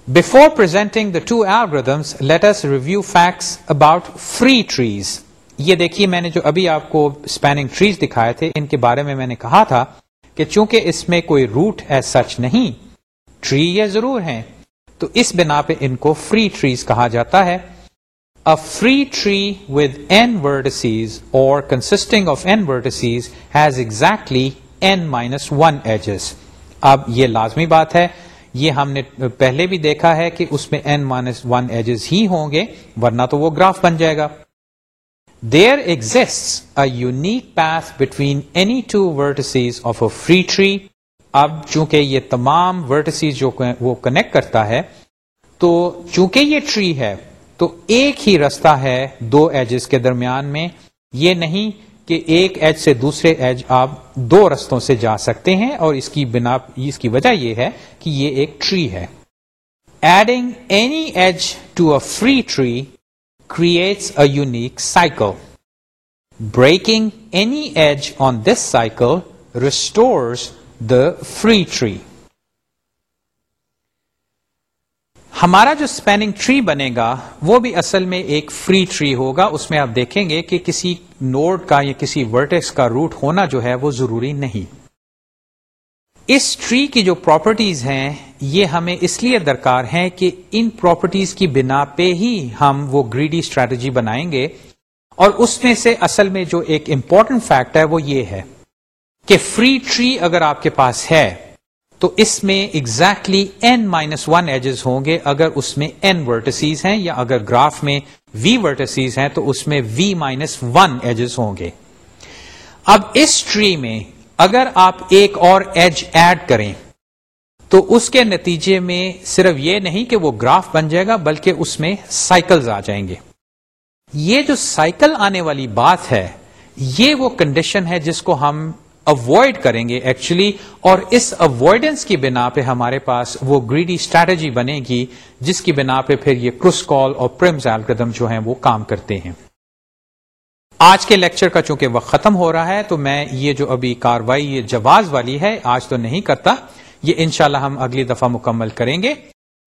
Before presenting the two algorithms let's review facts about free trees یہ دیکھیے میں نے جو ابھی آپ کو اسپیننگ ٹریز دکھائے تھے، ان کے بارے میں میں نے کہا تھا کہ چونکہ اس میں کوئی روٹ ایز سچ نہیں ٹری یہ ضرور ہیں۔ تو اس بنا پہ ان کو فری ٹریز کہا جاتا ہے۔ A free tree with N vertices or consisting of N vertices has exactly N minus one edges اب یہ لازمی بات ہے۔ یہ ہم نے پہلے بھی دیکھا ہے کہ اس میں این مائنس ون ایجز ہی ہوں گے، ورنہ تو وہ گراف بن جائے گا۔ There exist a unique path between any two vertices of a free tree اب چونکہ یہ تمام ورٹسیز جو وہ کنیکٹ کرتا ہے، تو چونکہ یہ ٹری ہے، تو ایک ہی رستہ ہے دو ایجز کے درمیان میں۔ یہ نہیں کہ ایک ایج سے دوسرے ایج آپ دو رستوں سے جا سکتے ہیں، اور اس کی بنا، اس کی وجہ یہ ہے کہ یہ ایک ٹری ہے۔ Adding any edge to a free tree creates a unique cycle breaking any edge on this cycle restores the free tree ہمارا جو اسپیننگ ٹری بنے گا وہ بھی اصل میں ایک فری ٹری ہوگا۔ اس میں آپ دیکھیں گے کہ کسی نوڈ کا یا کسی ورٹیکس کا روٹ ہونا جو ہے وہ ضروری نہیں۔ اس ٹری کی جو پراپرٹیز ہیں، یہ ہمیں اس لیے درکار ہیں کہ ان پراپرٹیز کی بنا پہ ہی ہم وہ گریڈی اسٹریٹجی بنائیں گے۔ اور اس میں سے اصل میں جو ایک امپورٹنٹ فیکٹ ہے وہ یہ ہے۔ کہ فری ٹری اگر آپ کے پاس ہے، تو اس میں exactly N minus one edges ہوں گے اگر اس میں این ورٹسیز ہیں، یا اگر گراف میں وی ورٹسیز ہیں، تو اس میں وی مائنس ون ایجز ہوں گے. اب اس ٹری میں اگر آپ ایک اور ایج ایڈ کریں، تو اس کے نتیجے میں صرف یہ نہیں کہ وہ گراف بن جائے گا، بلکہ اس میں سائیکلز آ جائیں گے. یہ جو سائیکل آنے والی بات ہے، یہ وہ کنڈیشن ہے جس کو ہم اوائڈ کریں گے ایکچولی اور اس اوائڈنس کی بنا پہ ہمارے پاس وہ گریڈی اسٹریٹجی بنے گی، جس کی بنا پہ پھر یہ کرس کال اور پرمز الگریدم جو ہیں وہ کام کرتے ہیں۔ آج کے لیکچر کا چونکہ وقت ختم ہو رہا ہے، تو میں یہ جو ابھی کاروائی، یہ جواز والی ہے، آج تو نہیں کرتا۔ یہ انشاءاللہ ہم اگلی دفعہ مکمل کریں گے۔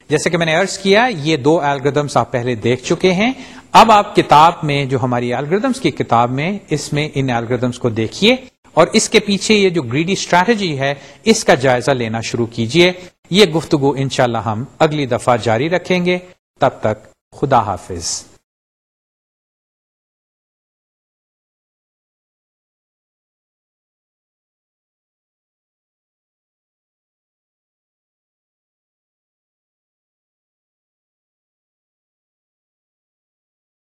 جیسے کہ میں نے ارض کیا، یہ دو الگریدمس آپ پہلے دیکھ چکے ہیں۔ اب آپ کتاب میں، جو ہماری الگریدمس کی کتاب میں، اس میں ان الگریدمس کو دیکھیے۔ اور اس کے پیچھے یہ جو گریڈی اسٹریٹجی ہے، اس کا جائزہ لینا شروع کیجیے۔ یہ گفتگو انشاءاللہ ہم اگلی دفعہ جاری رکھیں گے۔ تب تک خدا حافظ۔